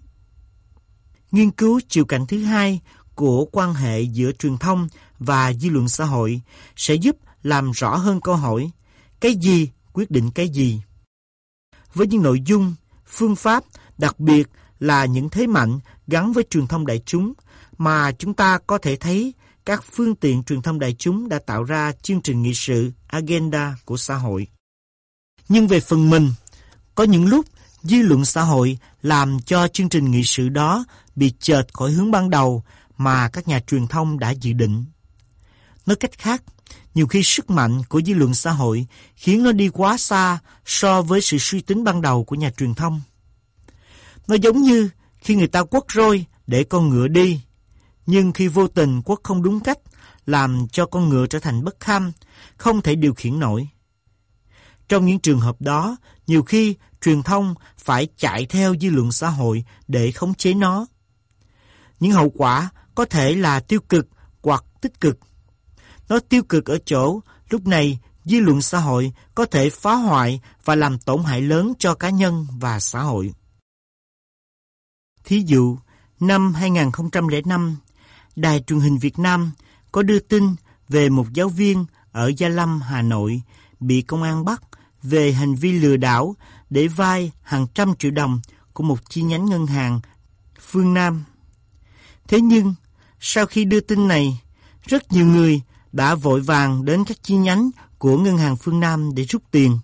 Nghiên cứu chiều cảnh thứ hai của quan hệ giữa truyền thông và dư luận xã hội sẽ giúp làm rõ hơn câu hỏi cái gì quyết định cái gì. Với những nội dung, phương pháp, đặc biệt là những thế mạnh gắn với truyền thông đại chúng mà chúng ta có thể thấy các phương tiện truyền thông đại chúng đã tạo ra chương trình nghị sự, agenda của xã hội. Nhưng về phần mình, có những lúc dư luận xã hội làm cho chương trình nghị sự đó bị chệch khỏi hướng ban đầu mà các nhà truyền thông đã dự định. Nói cách khác, nhiều khi sức mạnh của dư luận xã hội khiến nó đi quá xa so với sự suy tính ban đầu của nhà truyền thông. Nó giống như khi người ta quất roi để con ngựa đi, nhưng khi vô tình quất không đúng cách, làm cho con ngựa trở thành bất kham, không thể điều khiển nổi. Trong những trường hợp đó, nhiều khi truyền thông phải chạy theo dư luận xã hội để khống chế nó. Những hậu quả có thể là tiêu cực hoặc tích cực. Nó tiêu cực ở chỗ, lúc này dư luận xã hội có thể phá hoại và làm tổn hại lớn cho cá nhân và xã hội. Thí dụ, năm 2005, Đài truyền hình Việt Nam có đưa tin về một giáo viên ở Gia Lâm, Hà Nội bị công an bắt về hành vi lừa đảo để vay hàng trăm triệu đồng của một chi nhánh ngân hàng phương Nam. Thế nhưng, sau khi đưa tin này, rất nhiều người đã vội vàng đến các chi nhánh của ngân hàng phương Nam để rút tiền,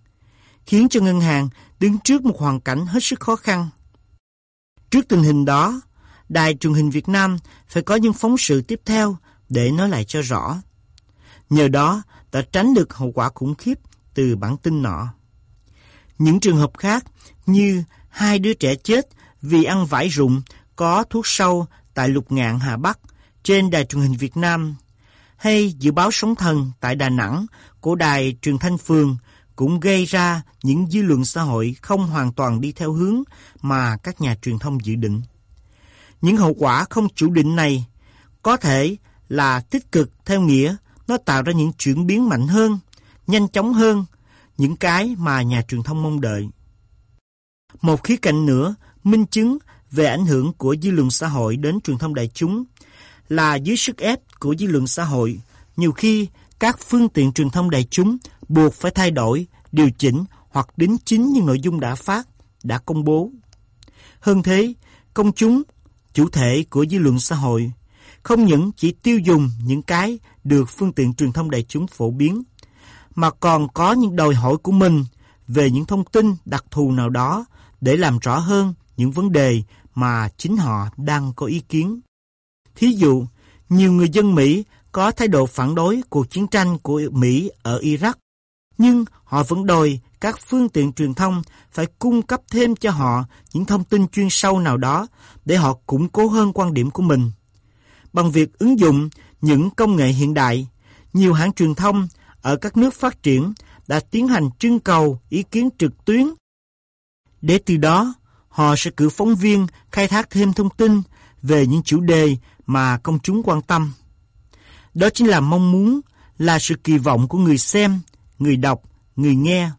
khiến cho ngân hàng đứng trước một hoàn cảnh hết sức khó khăn. Trước tình hình đó, Đài truyền hình Việt Nam phải có những phóng sự tiếp theo để nói lại cho rõ. Nhờ đó đã tránh được hậu quả khủng khiếp từ bản tin nọ. Những trường hợp khác như hai đứa trẻ chết vì ăn vải rụng có thuốc sâu tại Lục Ngạn Hà Bắc trên đài truyền hình Việt Nam hay dự báo sóng thần tại Đà Nẵng của đài truyền thanh phường cũng gây ra những dư luận xã hội không hoàn toàn đi theo hướng mà các nhà truyền thông dự định. Những hậu quả không chủ định này có thể là tích cực theo nghĩa nó tạo ra những chuyển biến mạnh hơn, nhanh chóng hơn, những cái mà nhà truyền thông mong đợi. Một khía cạnh nữa, minh chứng về ảnh hưởng của dư luận xã hội đến truyền thông đại chúng là dưới sức ép của dư luận xã hội, nhiều khi các phương tiện truyền thông đại chúng buộc phải thay đổi, điều chỉnh hoặc đính chính những nội dung đã phát, đã công bố. Hơn thế, công chúng, chủ thể của dư luận xã hội, không những chỉ tiêu dùng những cái được phương tiện truyền thông đại chúng phổ biến, mà còn có những đòi hỏi của mình về những thông tin đặc thù nào đó để làm rõ hơn những vấn đề mà chính họ đang có ý kiến. Thí dụ, nhiều người dân Mỹ có thái độ phản đối cuộc chiến tranh của Mỹ ở Iraq, nhưng họ vẫn đòi các phương tiện truyền thông phải cung cấp thêm cho họ những thông tin chuyên sâu nào đó để họ củng cố hơn quan điểm của mình. Bằng việc ứng dụng những công nghệ hiện đại, nhiều hãng truyền thông ở các nước phát triển đã tiến hành trưng cầu ý kiến trực tuyến. Để từ đó, họ sẽ cử phóng viên khai thác thêm thông tin về những chủ đề mà công chúng quan tâm. Đó chính là mong muốn, là sự kỳ vọng của người xem, người đọc, người nghe.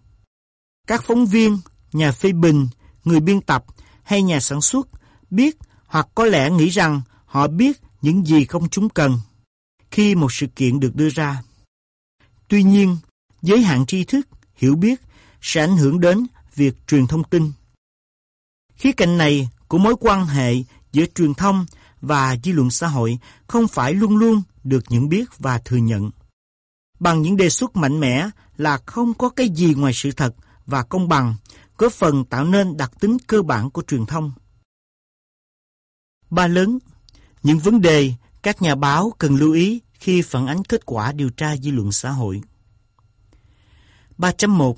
Các phóng viên, nhà phê bình, người biên tập hay nhà sản xuất biết hoặc có lẽ nghĩ rằng họ biết những gì công chúng cần khi một sự kiện được đưa ra. Tuy nhiên, giới hạn tri thức, hiểu biết sẽ ảnh hưởng đến việc truyền thông tin. Khía cạnh này của mối quan hệ giữa truyền thông và dư luận xã hội không phải luôn luôn được nhận biết và thừa nhận. Bằng những đề xuất mạnh mẽ là không có cái gì ngoài sự thật và công bằng, góp phần tạo nên đặc tính cơ bản của truyền thông. Ba lớn, những vấn đề các nhà báo cần lưu ý khi phản ánh kết quả điều tra dư luận xã hội. 3.1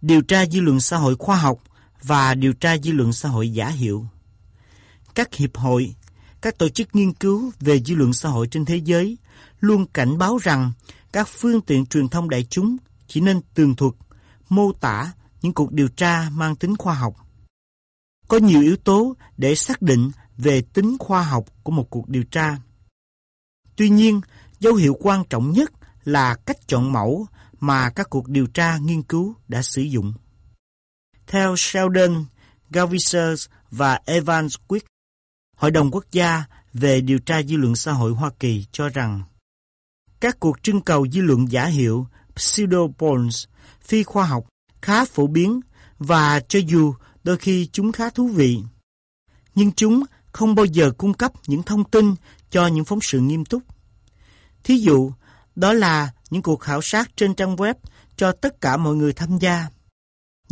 Điều tra dư luận xã hội khoa học và điều tra dư luận xã hội giả hiệu. Các hiệp hội, các tổ chức nghiên cứu về dư luận xã hội trên thế giới luôn cảnh báo rằng các phương tiện truyền thông đại chúng chỉ nên tường thuật, mô tả những cuộc điều tra mang tính khoa học. Có nhiều yếu tố để xác định về tính khoa học của một cuộc điều tra. Tuy nhiên, dấu hiệu quan trọng nhất là cách chọn mẫu mà các cuộc điều tra nghiên cứu đã sử dụng. Theo Sheldon, Gavisers và Evans Quick, Hội đồng Quốc gia về điều tra dư luận xã hội Hoa Kỳ cho rằng các cuộc trưng cầu dư luận giả hiệu pseudo polls phi khoa học khá phổ biến và cho dù đôi khi chúng khá thú vị, nhưng chúng không bao giờ cung cấp những thông tin cho những phóng sự nghiêm túc. Thí dụ, đó là những cuộc khảo sát trên trang web cho tất cả mọi người tham gia.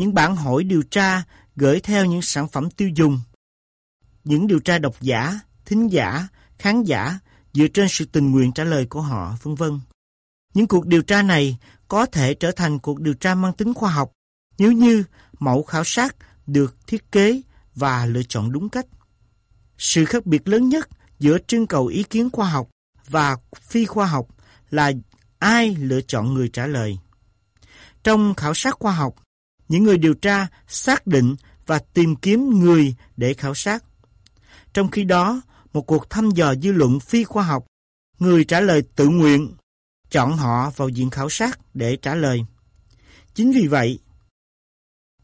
Những bản hỏi điều tra gửi theo những sản phẩm tiêu dùng. Những điều tra độc giả, thính giả, khán giả dựa trên sự tình nguyện trả lời của họ, vân vân. Những cuộc điều tra này có thể trở thành cuộc điều tra mang tính khoa học nếu như mẫu khảo sát được thiết kế và lựa chọn đúng cách. Sự khác biệt lớn nhất giữa trưng cầu ý kiến khoa học và phi khoa học là ai lựa chọn người trả lời. Trong khảo sát khoa học, những người điều tra xác định và tìm kiếm người để khảo sát. Trong khi đó, một cuộc thăm dò dư luận phi khoa học, người trả lời tự nguyện, chọn họ vào diện khảo sát để trả lời. Chính vì vậy,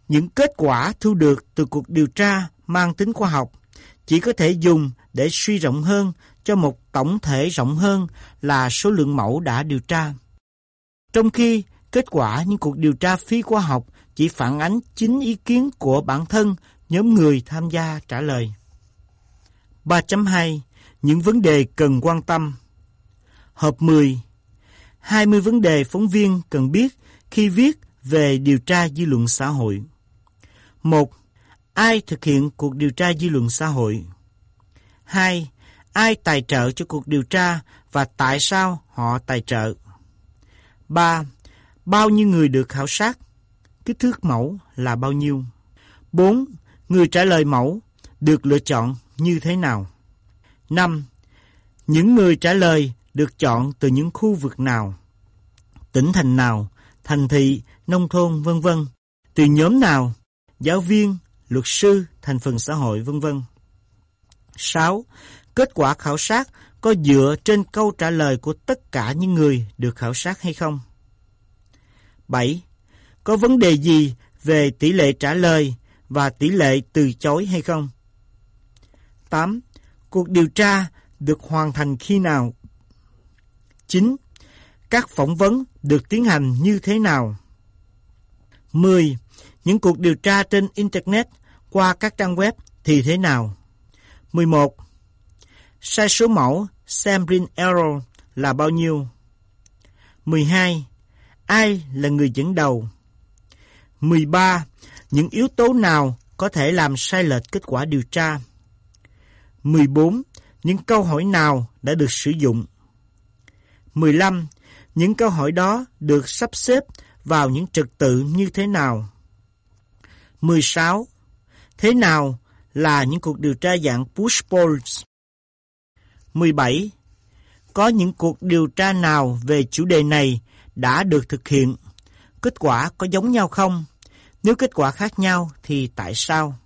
những kết quả thu được từ cuộc điều tra mang tính khoa học chỉ có thể dùng để suy rộng hơn cho một tổng thể rộng hơn là số lượng mẫu đã điều tra. Trong khi kết quả những cuộc điều tra phi khoa học chỉ phản ánh chính ý kiến của bản thân, nhóm người tham gia trả lời. 3.2 Những vấn đề cần quan tâm Hợp 10 20 vấn đề phóng viên cần biết khi viết về điều tra dư luận xã hội. 1. Ai thực hiện cuộc điều tra dư luận xã hội? 2. Ai tài trợ cho cuộc điều tra và tại sao họ tài trợ? 3. Bao nhiêu người được khảo sát? Kích thước mẫu là bao nhiêu? 4. Người trả lời mẫu được lựa chọn như thế nào? 5. Những người trả lời được chọn từ những khu vực nào? Tỉnh thành nào? Thành thị, nông thôn, vân vân. Từ nhóm nào? Giáo viên, luật sư, thành phần xã hội, vân vân. 6. Kết quả khảo sát có dựa trên câu trả lời của tất cả những người được khảo sát hay không? 7. Có vấn đề gì về tỷ lệ trả lời và tỷ lệ từ chối hay không? 8. Cuộc điều tra được hoàn thành khi nào? 9. Các phỏng vấn được tiến hành như thế nào? 10. Những cuộc điều tra trên Internet qua các trang web thì thế nào? 11. Sai số mẫu sampling error là bao nhiêu? 12. Ai là người dẫn đầu? 13. Những yếu tố nào có thể làm sai lệch kết quả điều tra? 14. Những câu hỏi nào đã được sử dụng? 15. Những câu hỏi đó được sắp xếp vào những trật tự như thế nào? 16. Thế nào là những cuộc điều tra dạng push polls? 17. Có những cuộc điều tra nào về chủ đề này đã được thực hiện? Kết quả có giống nhau không? Nếu kết quả khác nhau thì tại sao?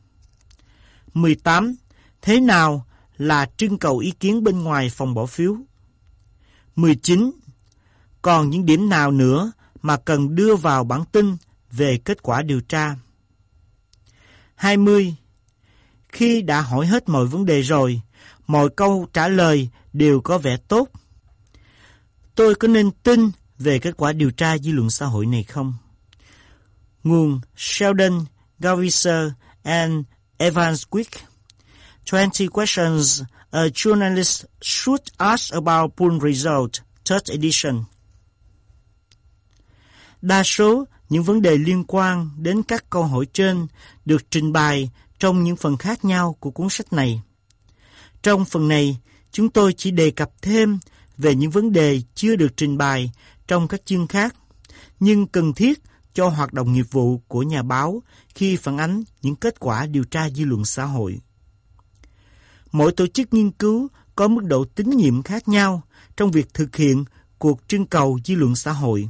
18. Thế nào là trưng cầu ý kiến bên ngoài phòng bỏ phiếu? 19. Còn những điểm nào nữa mà cần đưa vào bản tin về kết quả điều tra? 20. Khi đã hỏi hết mọi vấn đề rồi, mọi câu trả lời đều có vẻ tốt. Tôi có nên tin về kết quả điều tra dư luận xã hội này không? Nguồn Sheldon, Gaviser and Evans Quick 20 questions a journalist should ask about poll result, third edition. Đa số những vấn đề liên quan đến các câu hỏi trên được trình bày trong những phần khác nhau của cuốn sách này. Trong phần này, chúng tôi chỉ đề cập thêm về những vấn đề chưa được trình bày trong các chương khác, nhưng cần thiết cho hoạt động nghiệp vụ của nhà báo khi phản ánh những kết quả điều tra dư luận xã hội. Mỗi tổ chức nghiên cứu có mức độ tín nhiệm khác nhau trong việc thực hiện cuộc trưng cầu dư luận xã hội.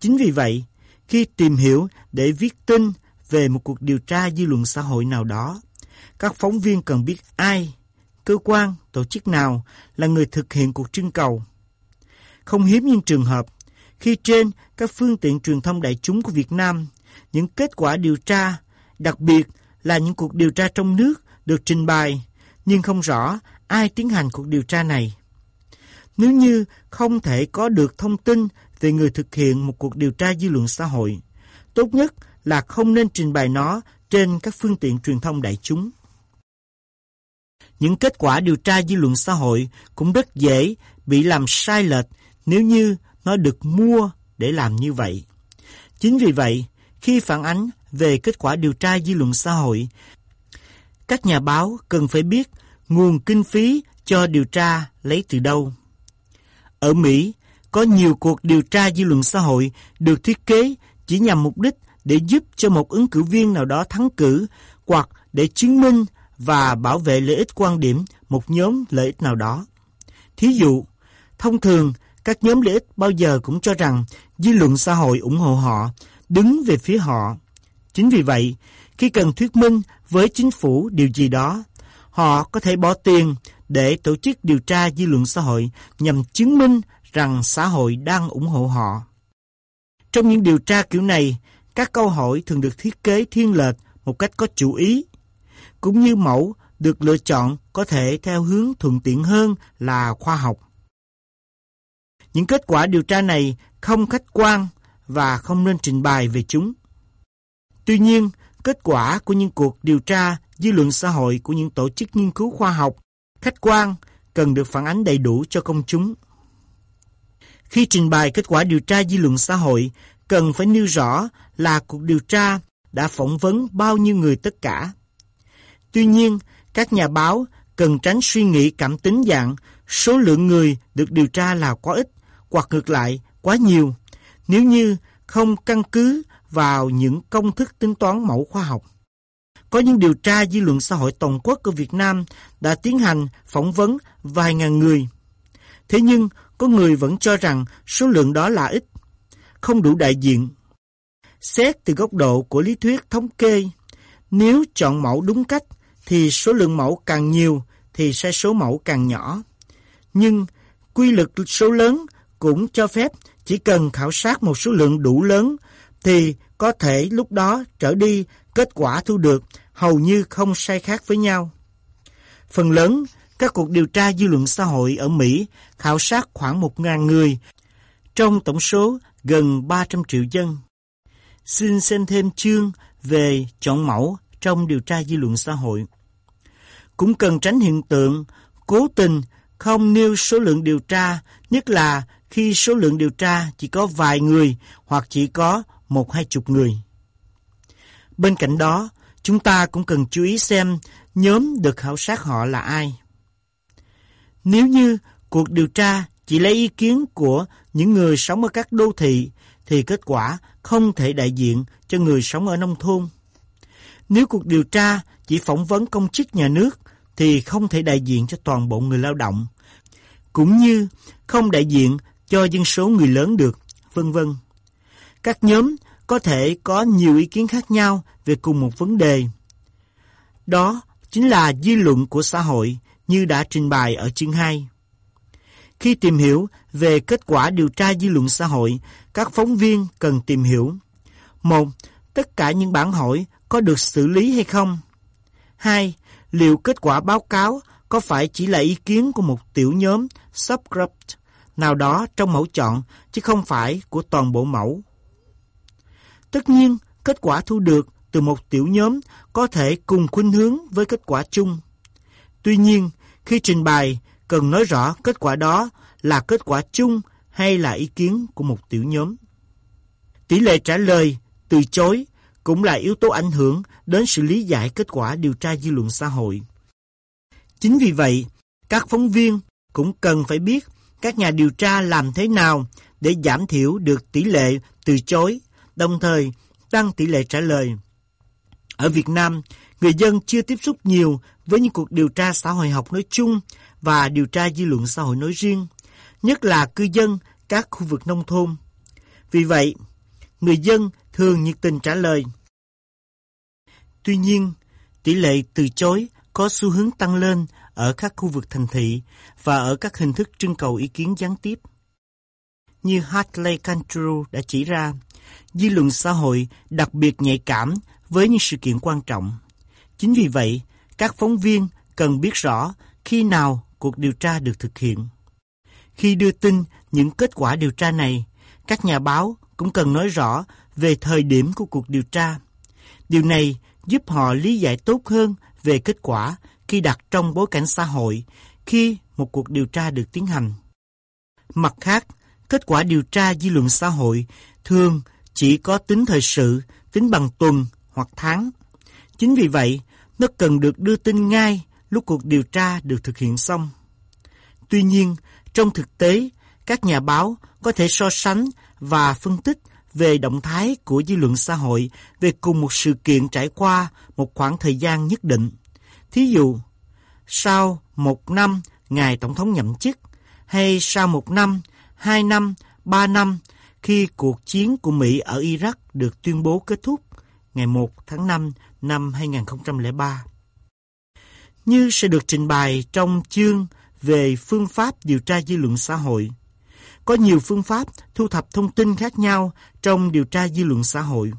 Chính vì vậy, khi tìm hiểu để viết tin về một cuộc điều tra dư luận xã hội nào đó, các phóng viên cần biết ai, cơ quan, tổ chức nào là người thực hiện cuộc trưng cầu. Không hiếm những trường hợp, khi trên các phương tiện truyền thông đại chúng của Việt Nam, những kết quả điều tra, đặc biệt là những cuộc điều tra trong nước được trình bày, nhưng không rõ ai tiến hành cuộc điều tra này. Nếu như không thể có được thông tin về người thực hiện một cuộc điều tra dư luận xã hội, tốt nhất là không nên trình bày nó trên các phương tiện truyền thông đại chúng. Những kết quả điều tra dư luận xã hội cũng rất dễ bị làm sai lệch nếu như nó được mua để làm như vậy. Chính vì vậy, khi phản ánh về kết quả điều tra dư luận xã hội, các nhà báo cần phải biết nguồn kinh phí cho điều tra lấy từ đâu. Ở Mỹ, có nhiều cuộc điều tra dư luận xã hội được thiết kế chỉ nhằm mục đích để giúp cho một ứng cử viên nào đó thắng cử hoặc để chứng minh và bảo vệ lợi ích quan điểm một nhóm lợi ích nào đó. Thí dụ, thông thường các nhóm lợi ích bao giờ cũng cho rằng dư luận xã hội ủng hộ họ, đứng về phía họ. Chính vì vậy, khi cần thuyết minh với chính phủ điều gì đó, họ có thể bỏ tiền để tổ chức điều tra dư luận xã hội nhằm chứng minh rằng xã hội đang ủng hộ họ. Trong những điều tra kiểu này, các câu hỏi thường được thiết kế thiên lệch một cách có chủ ý, cũng như mẫu được lựa chọn có thể theo hướng thuận tiện hơn là khoa học. Những kết quả điều tra này không khách quan và không nên trình bày về chúng. Tuy nhiên, kết quả của những cuộc điều tra dư luận xã hội của những tổ chức nghiên cứu khoa học khách quan cần được phản ánh đầy đủ cho công chúng. Khi trình bày kết quả điều tra dư luận xã hội, cần phải nêu rõ là cuộc điều tra đã phỏng vấn bao nhiêu người tất cả. Tuy nhiên, các nhà báo cần tránh suy nghĩ cảm tính dạng số lượng người được điều tra là quá ít hoặc ngược lại quá nhiều nếu như không căn cứ vào những công thức tính toán mẫu khoa học. Có những điều tra dư luận xã hội toàn quốc của Việt Nam đã tiến hành phỏng vấn vài ngàn người. Thế nhưng, có người vẫn cho rằng số lượng đó là ít, không đủ đại diện. Xét từ góc độ của lý thuyết thống kê, nếu chọn mẫu đúng cách thì số lượng mẫu càng nhiều thì sai số mẫu càng nhỏ. Nhưng quy luật số lớn cũng cho phép chỉ cần khảo sát một số lượng đủ lớn thì có thể lúc đó trở đi kết quả thu được hầu như không sai khác với nhau. Phần lớn các cuộc điều tra dư luận xã hội ở Mỹ khảo sát khoảng 1.000 người trong tổng số gần 300 triệu dân. Xin xem thêm chương về chọn mẫu trong điều tra dư luận xã hội. Cũng cần tránh hiện tượng cố tình không nêu số lượng điều tra, nhất là khi số lượng điều tra chỉ có vài người hoặc chỉ có một hai chục người. Bên cạnh đó, chúng ta cũng cần chú ý xem nhóm được khảo sát họ là ai. Nếu như cuộc điều tra chỉ lấy ý kiến của những người sống ở các đô thị, thì kết quả không thể đại diện cho người sống ở nông thôn. Nếu cuộc điều tra chỉ phỏng vấn công chức nhà nước, thì không thể đại diện cho toàn bộ người lao động, cũng như không đại diện cho dân số người lớn được, vân vân. Các nhóm có thể có nhiều ý kiến khác nhau về cùng một vấn đề. Đó chính là dư luận của xã hội như đã trình bày ở chương 2. Khi tìm hiểu về kết quả điều tra dư luận xã hội, các phóng viên cần tìm hiểu. Một, tất cả những bản hỏi có được xử lý hay không? Hai, liệu kết quả báo cáo có phải chỉ là ý kiến của một tiểu nhóm subgroup nào đó trong mẫu chọn chứ không phải của toàn bộ mẫu. Tất nhiên, kết quả thu được từ một tiểu nhóm có thể cùng khuynh hướng với kết quả chung. Tuy nhiên, khi trình bày, cần nói rõ kết quả đó là kết quả chung hay là ý kiến của một tiểu nhóm. Tỷ lệ trả lời, từ chối cũng là yếu tố ảnh hưởng đến sự lý giải kết quả điều tra dư luận xã hội. Chính vì vậy, các phóng viên cũng cần phải biết các nhà điều tra làm thế nào để giảm thiểu được tỷ lệ từ chối, đồng thời tăng tỷ lệ trả lời. Ở Việt Nam, người dân chưa tiếp xúc nhiều với những cuộc điều tra xã hội học nói chung và điều tra dư luận xã hội nói riêng, nhất là cư dân các khu vực nông thôn. Vì vậy, người dân thường nhiệt tình trả lời. Tuy nhiên, tỷ lệ từ chối có xu hướng tăng lên ở các khu vực thành thị và ở các hình thức trưng cầu ý kiến gián tiếp. Như Hartley Cantrell đã chỉ ra, dư luận xã hội đặc biệt nhạy cảm với những sự kiện quan trọng. Chính vì vậy, các phóng viên cần biết rõ khi nào cuộc điều tra được thực hiện. Khi đưa tin những kết quả điều tra này, các nhà báo cũng cần nói rõ về thời điểm của cuộc điều tra. Điều này giúp họ lý giải tốt hơn về kết quả khi đặt trong bối cảnh xã hội khi một cuộc điều tra được tiến hành. Mặt khác, kết quả điều tra dư luận xã hội thường chỉ có tính thời sự, tính bằng tuần hoặc tháng. Chính vì vậy, nó cần được đưa tin ngay lúc cuộc điều tra được thực hiện xong. Tuy nhiên, trong thực tế, các nhà báo có thể so sánh và phân tích về động thái của dư luận xã hội về cùng một sự kiện trải qua một khoảng thời gian nhất định. Thí dụ, sau một năm Ngài Tổng thống nhậm chức, hay sau một năm, hai năm, ba năm khi cuộc chiến của Mỹ ở Iraq được tuyên bố kết thúc ngày 1 tháng 5 năm 2003. Như sẽ được trình bày trong chương về phương pháp điều tra dư luận xã hội. Có nhiều phương pháp thu thập thông tin khác nhau trong điều tra dư luận xã hội.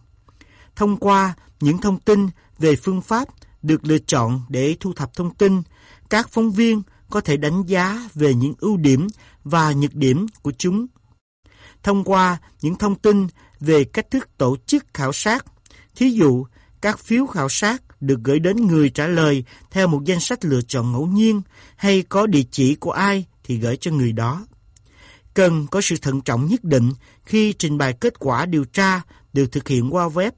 Thông qua những thông tin về phương pháp được lựa chọn để thu thập thông tin, các phóng viên có thể đánh giá về những ưu điểm và nhược điểm của chúng. Thông qua những thông tin về cách thức tổ chức khảo sát, thí dụ các phiếu khảo sát được gửi đến người trả lời theo một danh sách lựa chọn ngẫu nhiên hay có địa chỉ của ai thì gửi cho người đó. Cần có sự thận trọng nhất định khi trình bày kết quả điều tra được thực hiện qua web.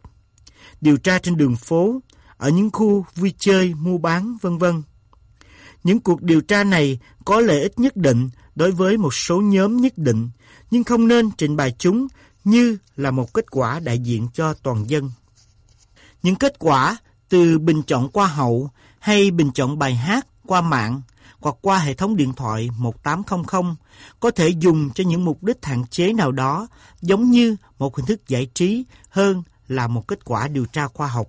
Điều tra trên đường phố, ở những khu vui chơi, mua bán, vân vân. Những cuộc điều tra này có lợi ích nhất định đối với một số nhóm nhất định, nhưng không nên trình bày chúng như là một kết quả đại diện cho toàn dân. Những kết quả từ bình chọn qua hậu hay bình chọn bài hát qua mạng hoặc qua hệ thống điện thoại 1800 có thể dùng cho những mục đích hạn chế nào đó giống như một hình thức giải trí hơn là một kết quả điều tra khoa học.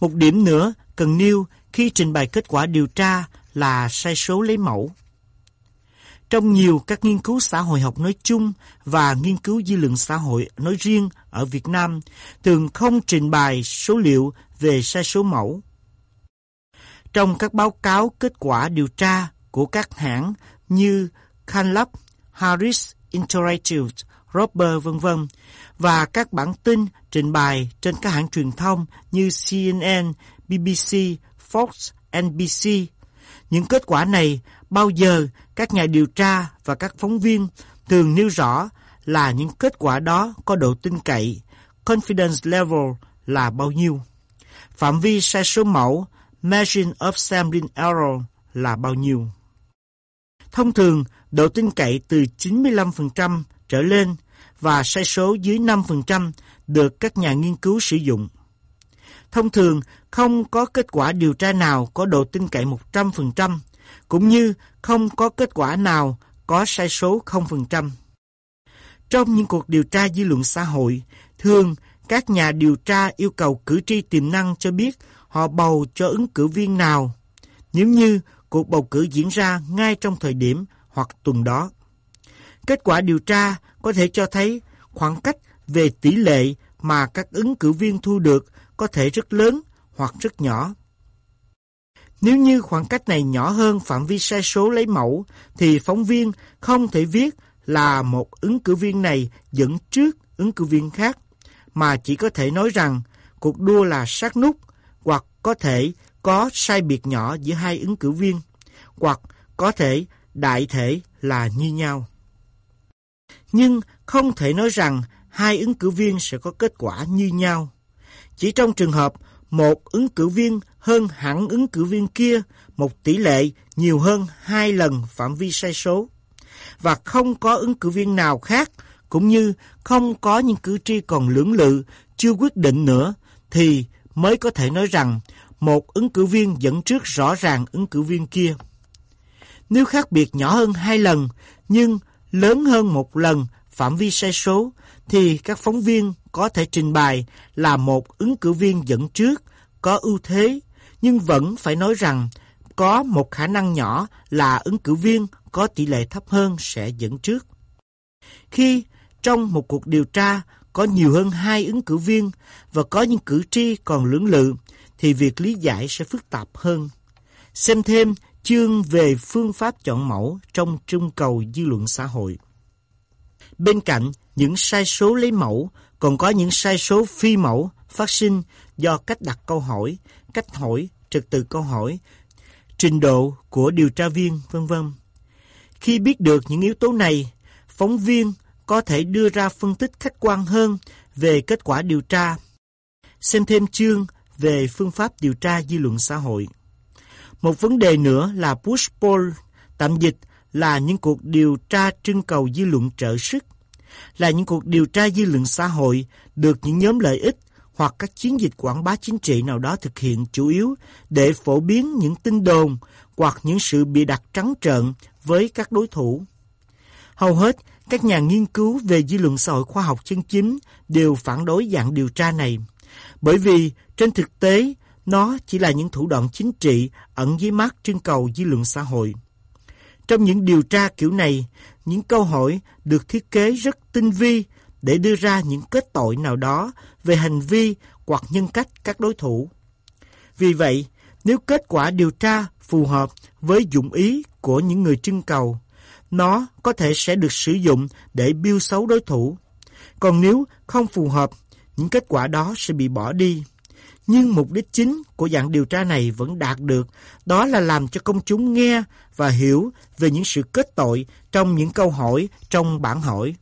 Một điểm nữa cần nêu khi trình bày kết quả điều tra là sai số lấy mẫu. Trong nhiều các nghiên cứu xã hội học nói chung và nghiên cứu dư luận xã hội nói riêng ở Việt Nam thường không trình bày số liệu về sai số mẫu. Trong các báo cáo kết quả điều tra của các hãng như Canlab, Harris Interactive, robber vân vân và các bản tin trình bày trên các hãng truyền thông như CNN, BBC, Fox, NBC. Những kết quả này bao giờ các nhà điều tra và các phóng viên thường nêu rõ là những kết quả đó có độ tin cậy, confidence level là bao nhiêu. Phạm vi sai số mẫu, margin of sampling error là bao nhiêu. Thông thường, độ tin cậy từ 95% trở lên và sai số dưới 5% được các nhà nghiên cứu sử dụng. Thông thường, không có kết quả điều tra nào có độ tin cậy 100%, cũng như không có kết quả nào có sai số 0%. Trong những cuộc điều tra dư luận xã hội, thường các nhà điều tra yêu cầu cử tri tiềm năng cho biết họ bầu cho ứng cử viên nào nếu như cuộc bầu cử diễn ra ngay trong thời điểm hoặc tuần đó. Kết quả điều tra có thể cho thấy khoảng cách về tỷ lệ mà các ứng cử viên thu được có thể rất lớn hoặc rất nhỏ. Nếu như khoảng cách này nhỏ hơn phạm vi sai số lấy mẫu, thì phóng viên không thể viết là một ứng cử viên này dẫn trước ứng cử viên khác, mà chỉ có thể nói rằng cuộc đua là sát nút, hoặc có thể có sai biệt nhỏ giữa hai ứng cử viên, hoặc có thể đại thể là như nhau. Nhưng không thể nói rằng hai ứng cử viên sẽ có kết quả như nhau. Chỉ trong trường hợp một ứng cử viên hơn hẳn ứng cử viên kia một tỷ lệ nhiều hơn hai lần phạm vi sai số. Và không có ứng cử viên nào khác, cũng như không có những cử tri còn lưỡng lự, chưa quyết định nữa, thì mới có thể nói rằng một ứng cử viên dẫn trước rõ ràng ứng cử viên kia. Nếu khác biệt nhỏ hơn hai lần, nhưng lớn hơn một lần phạm vi sai số, thì các phóng viên có thể trình bày là một ứng cử viên dẫn trước, có ưu thế, nhưng vẫn phải nói rằng có một khả năng nhỏ là ứng cử viên có tỷ lệ thấp hơn sẽ dẫn trước. Khi trong một cuộc điều tra có nhiều hơn hai ứng cử viên và có những cử tri còn lưỡng lự, thì việc lý giải sẽ phức tạp hơn. Xem thêm chương về phương pháp chọn mẫu trong trưng cầu dư luận xã hội. Bên cạnh những sai số lấy mẫu, còn có những sai số phi mẫu phát sinh do cách đặt câu hỏi, cách hỏi, trật tự câu hỏi, trình độ của điều tra viên, vân vân. Khi biết được những yếu tố này, phóng viên có thể đưa ra phân tích khách quan hơn về kết quả điều tra. Xem thêm chương về phương pháp điều tra dư luận xã hội. Một vấn đề nữa là push poll, tạm dịch là những cuộc điều tra trưng cầu dư luận trợ sức, là những cuộc điều tra dư luận xã hội được những nhóm lợi ích hoặc các chiến dịch quảng bá chính trị nào đó thực hiện chủ yếu để phổ biến những tin đồn hoặc những sự bị đặt trắng trợn với các đối thủ. Hầu hết, các nhà nghiên cứu về dư luận xã hội khoa học chân chính đều phản đối dạng điều tra này, bởi vì trên thực tế nó chỉ là những thủ đoạn chính trị ẩn dưới mát trưng cầu dư luận xã hội. Trong những điều tra kiểu này, những câu hỏi được thiết kế rất tinh vi để đưa ra những kết tội nào đó về hành vi hoặc nhân cách các đối thủ. Vì vậy, nếu kết quả điều tra phù hợp với dụng ý của những người trưng cầu, nó có thể sẽ được sử dụng để biêu xấu đối thủ. Còn nếu không phù hợp, những kết quả đó sẽ bị bỏ đi. Nhưng mục đích chính của dạng điều tra này vẫn đạt được, đó là làm cho công chúng nghe và hiểu về những sự kết tội trong những câu hỏi trong bản hỏi.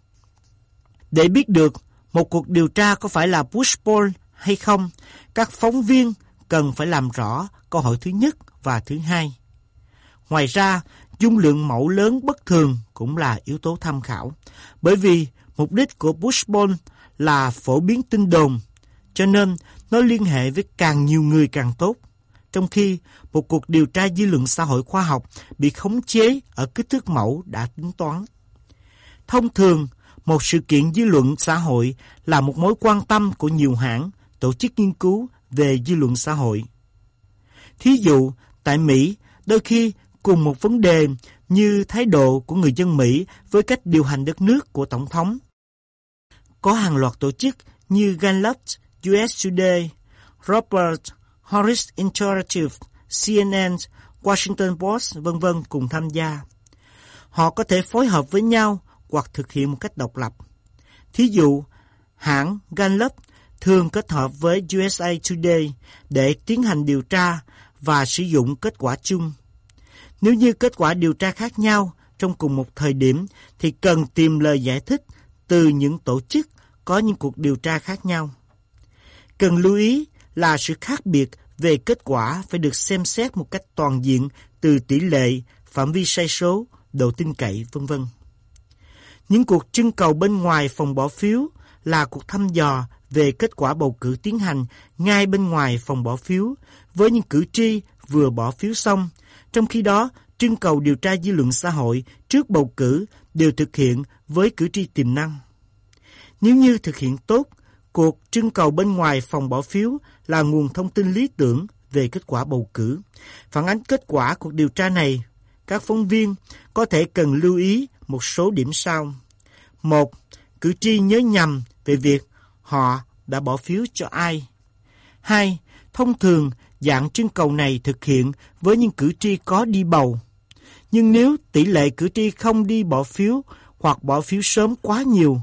Để biết được một cuộc điều tra có phải là push poll hay không, các phóng viên cần phải làm rõ câu hỏi thứ nhất và thứ hai. Ngoài ra, dung lượng mẫu lớn bất thường cũng là yếu tố tham khảo, bởi vì mục đích của push poll là phổ biến tin đồn, cho nên nó liên hệ với càng nhiều người càng tốt. Trong khi một cuộc điều tra dư luận xã hội khoa học bị khống chế ở kích thước mẫu đã tính toán. Thông thường, một sự kiện dư luận xã hội là một mối quan tâm của nhiều hãng, tổ chức nghiên cứu về dư luận xã hội. Thí dụ, tại Mỹ, đôi khi cùng một vấn đề như thái độ của người dân Mỹ với cách điều hành đất nước của Tổng thống. Có hàng loạt tổ chức như Gallup, US Today, Robert Horris Interactive, CNN, Washington Post, vân vân cùng tham gia. Họ có thể phối hợp với nhau hoặc thực hiện một cách độc lập. Thí dụ, hãng Gallup thường kết hợp với USA Today để tiến hành điều tra và sử dụng kết quả chung. Nếu như kết quả điều tra khác nhau trong cùng một thời điểm thì cần tìm lời giải thích từ những tổ chức có những cuộc điều tra khác nhau. Cần lưu ý là sự khác biệt về kết quả phải được xem xét một cách toàn diện từ tỷ lệ, phạm vi sai số, độ tin cậy, vân vân. Những cuộc trưng cầu bên ngoài phòng bỏ phiếu là cuộc thăm dò về kết quả bầu cử tiến hành ngay bên ngoài phòng bỏ phiếu với những cử tri vừa bỏ phiếu xong. Trong khi đó, trưng cầu điều tra dư luận xã hội trước bầu cử đều thực hiện với cử tri tiềm năng. Nếu như thực hiện tốt, cuộc trưng cầu bên ngoài phòng bỏ phiếu là nguồn thông tin lý tưởng về kết quả bầu cử. Phản ánh kết quả cuộc điều tra này, các phóng viên có thể cần lưu ý một số điểm sau. Một, cử tri nhớ nhầm về việc họ đã bỏ phiếu cho ai. Hai, thông thường dạng trưng cầu này thực hiện với những cử tri có đi bầu. Nhưng nếu tỷ lệ cử tri không đi bỏ phiếu hoặc bỏ phiếu sớm quá nhiều,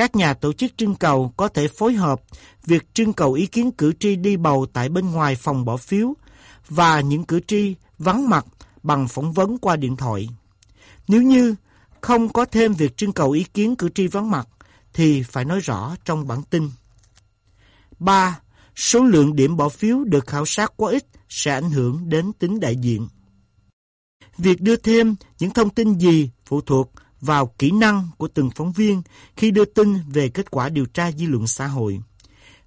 các nhà tổ chức trưng cầu có thể phối hợp việc trưng cầu ý kiến cử tri đi bầu tại bên ngoài phòng bỏ phiếu và những cử tri vắng mặt bằng phỏng vấn qua điện thoại. Nếu như không có thêm việc trưng cầu ý kiến cử tri vắng mặt, thì phải nói rõ trong bản tin. 3. Số lượng điểm bỏ phiếu được khảo sát quá ít sẽ ảnh hưởng đến tính đại diện. Việc đưa thêm những thông tin gì phụ thuộc vào kỹ năng của từng phóng viên khi đưa tin về kết quả điều tra dư luận xã hội.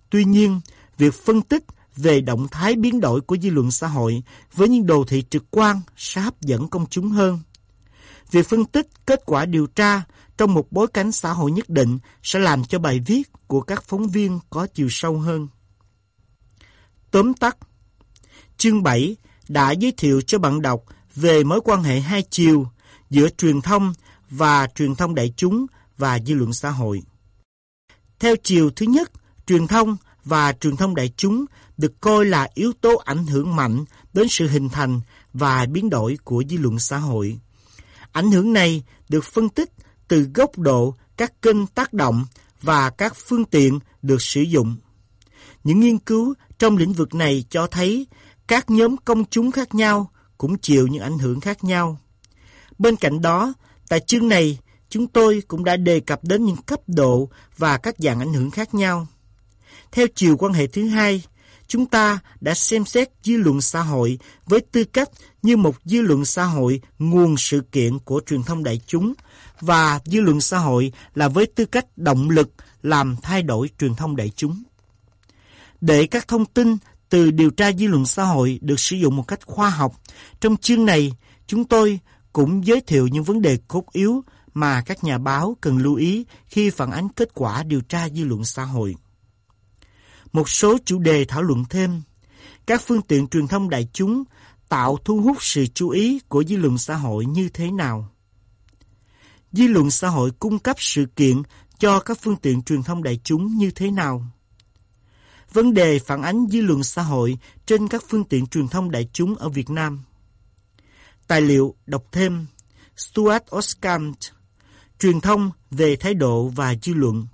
Tuy nhiên, việc phân tích về động thái biến đổi của dư luận xã hội với những đồ thị trực quan sẽ hấp dẫn công chúng hơn. Việc phân tích kết quả điều tra trong một bối cảnh xã hội nhất định sẽ làm cho bài viết của các phóng viên có chiều sâu hơn. Tóm tắt Chương 7 đã giới thiệu cho bạn đọc về mối quan hệ hai chiều giữa truyền thông và truyền thông đại chúng và dư luận xã hội. Theo chiều thứ nhất, truyền thông và truyền thông đại chúng được coi là yếu tố ảnh hưởng mạnh đến sự hình thành và biến đổi của dư luận xã hội. Ảnh hưởng này được phân tích từ góc độ các kênh tác động và các phương tiện được sử dụng. Những nghiên cứu trong lĩnh vực này cho thấy các nhóm công chúng khác nhau cũng chịu những ảnh hưởng khác nhau. Bên cạnh đó, tại chương này, chúng tôi cũng đã đề cập đến những cấp độ và các dạng ảnh hưởng khác nhau. Theo chiều quan hệ thứ hai, chúng ta đã xem xét dư luận xã hội với tư cách như một dư luận xã hội nguồn sự kiện của truyền thông đại chúng và dư luận xã hội là với tư cách động lực làm thay đổi truyền thông đại chúng. Để các thông tin từ điều tra dư luận xã hội được sử dụng một cách khoa học, trong chương này chúng tôi cũng giới thiệu những vấn đề cốt yếu mà các nhà báo cần lưu ý khi phản ánh kết quả điều tra dư luận xã hội. Một số chủ đề thảo luận thêm. Các phương tiện truyền thông đại chúng tạo thu hút sự chú ý của dư luận xã hội như thế nào? Dư luận xã hội cung cấp sự kiện cho các phương tiện truyền thông đại chúng như thế nào? Vấn đề phản ánh dư luận xã hội trên các phương tiện truyền thông đại chúng ở Việt Nam. Tài liệu đọc thêm Stuart Oskam Truyền thông về thái độ và dư luận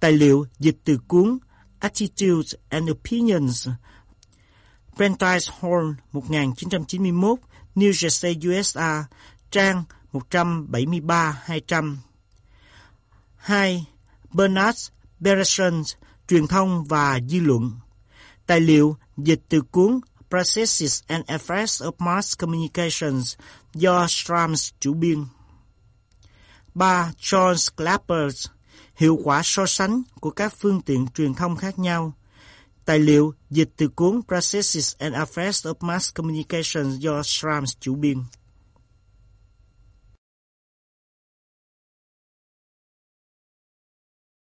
Tài liệu dịch từ cuốn Attitudes and Opinions Prentice Horn 1991 New Jersey, USA trang 173-200 2. Bernard Bereson Truyền thông và dư luận Tài liệu dịch từ cuốn Processes and Effects of Mass Communications do Strams chủ biên 3. John Clappers, Hiệu quả so sánh của các phương tiện truyền thông khác nhau Tài liệu dịch từ cuốn Processes and Effects of Mass Communications do Strams chủ biên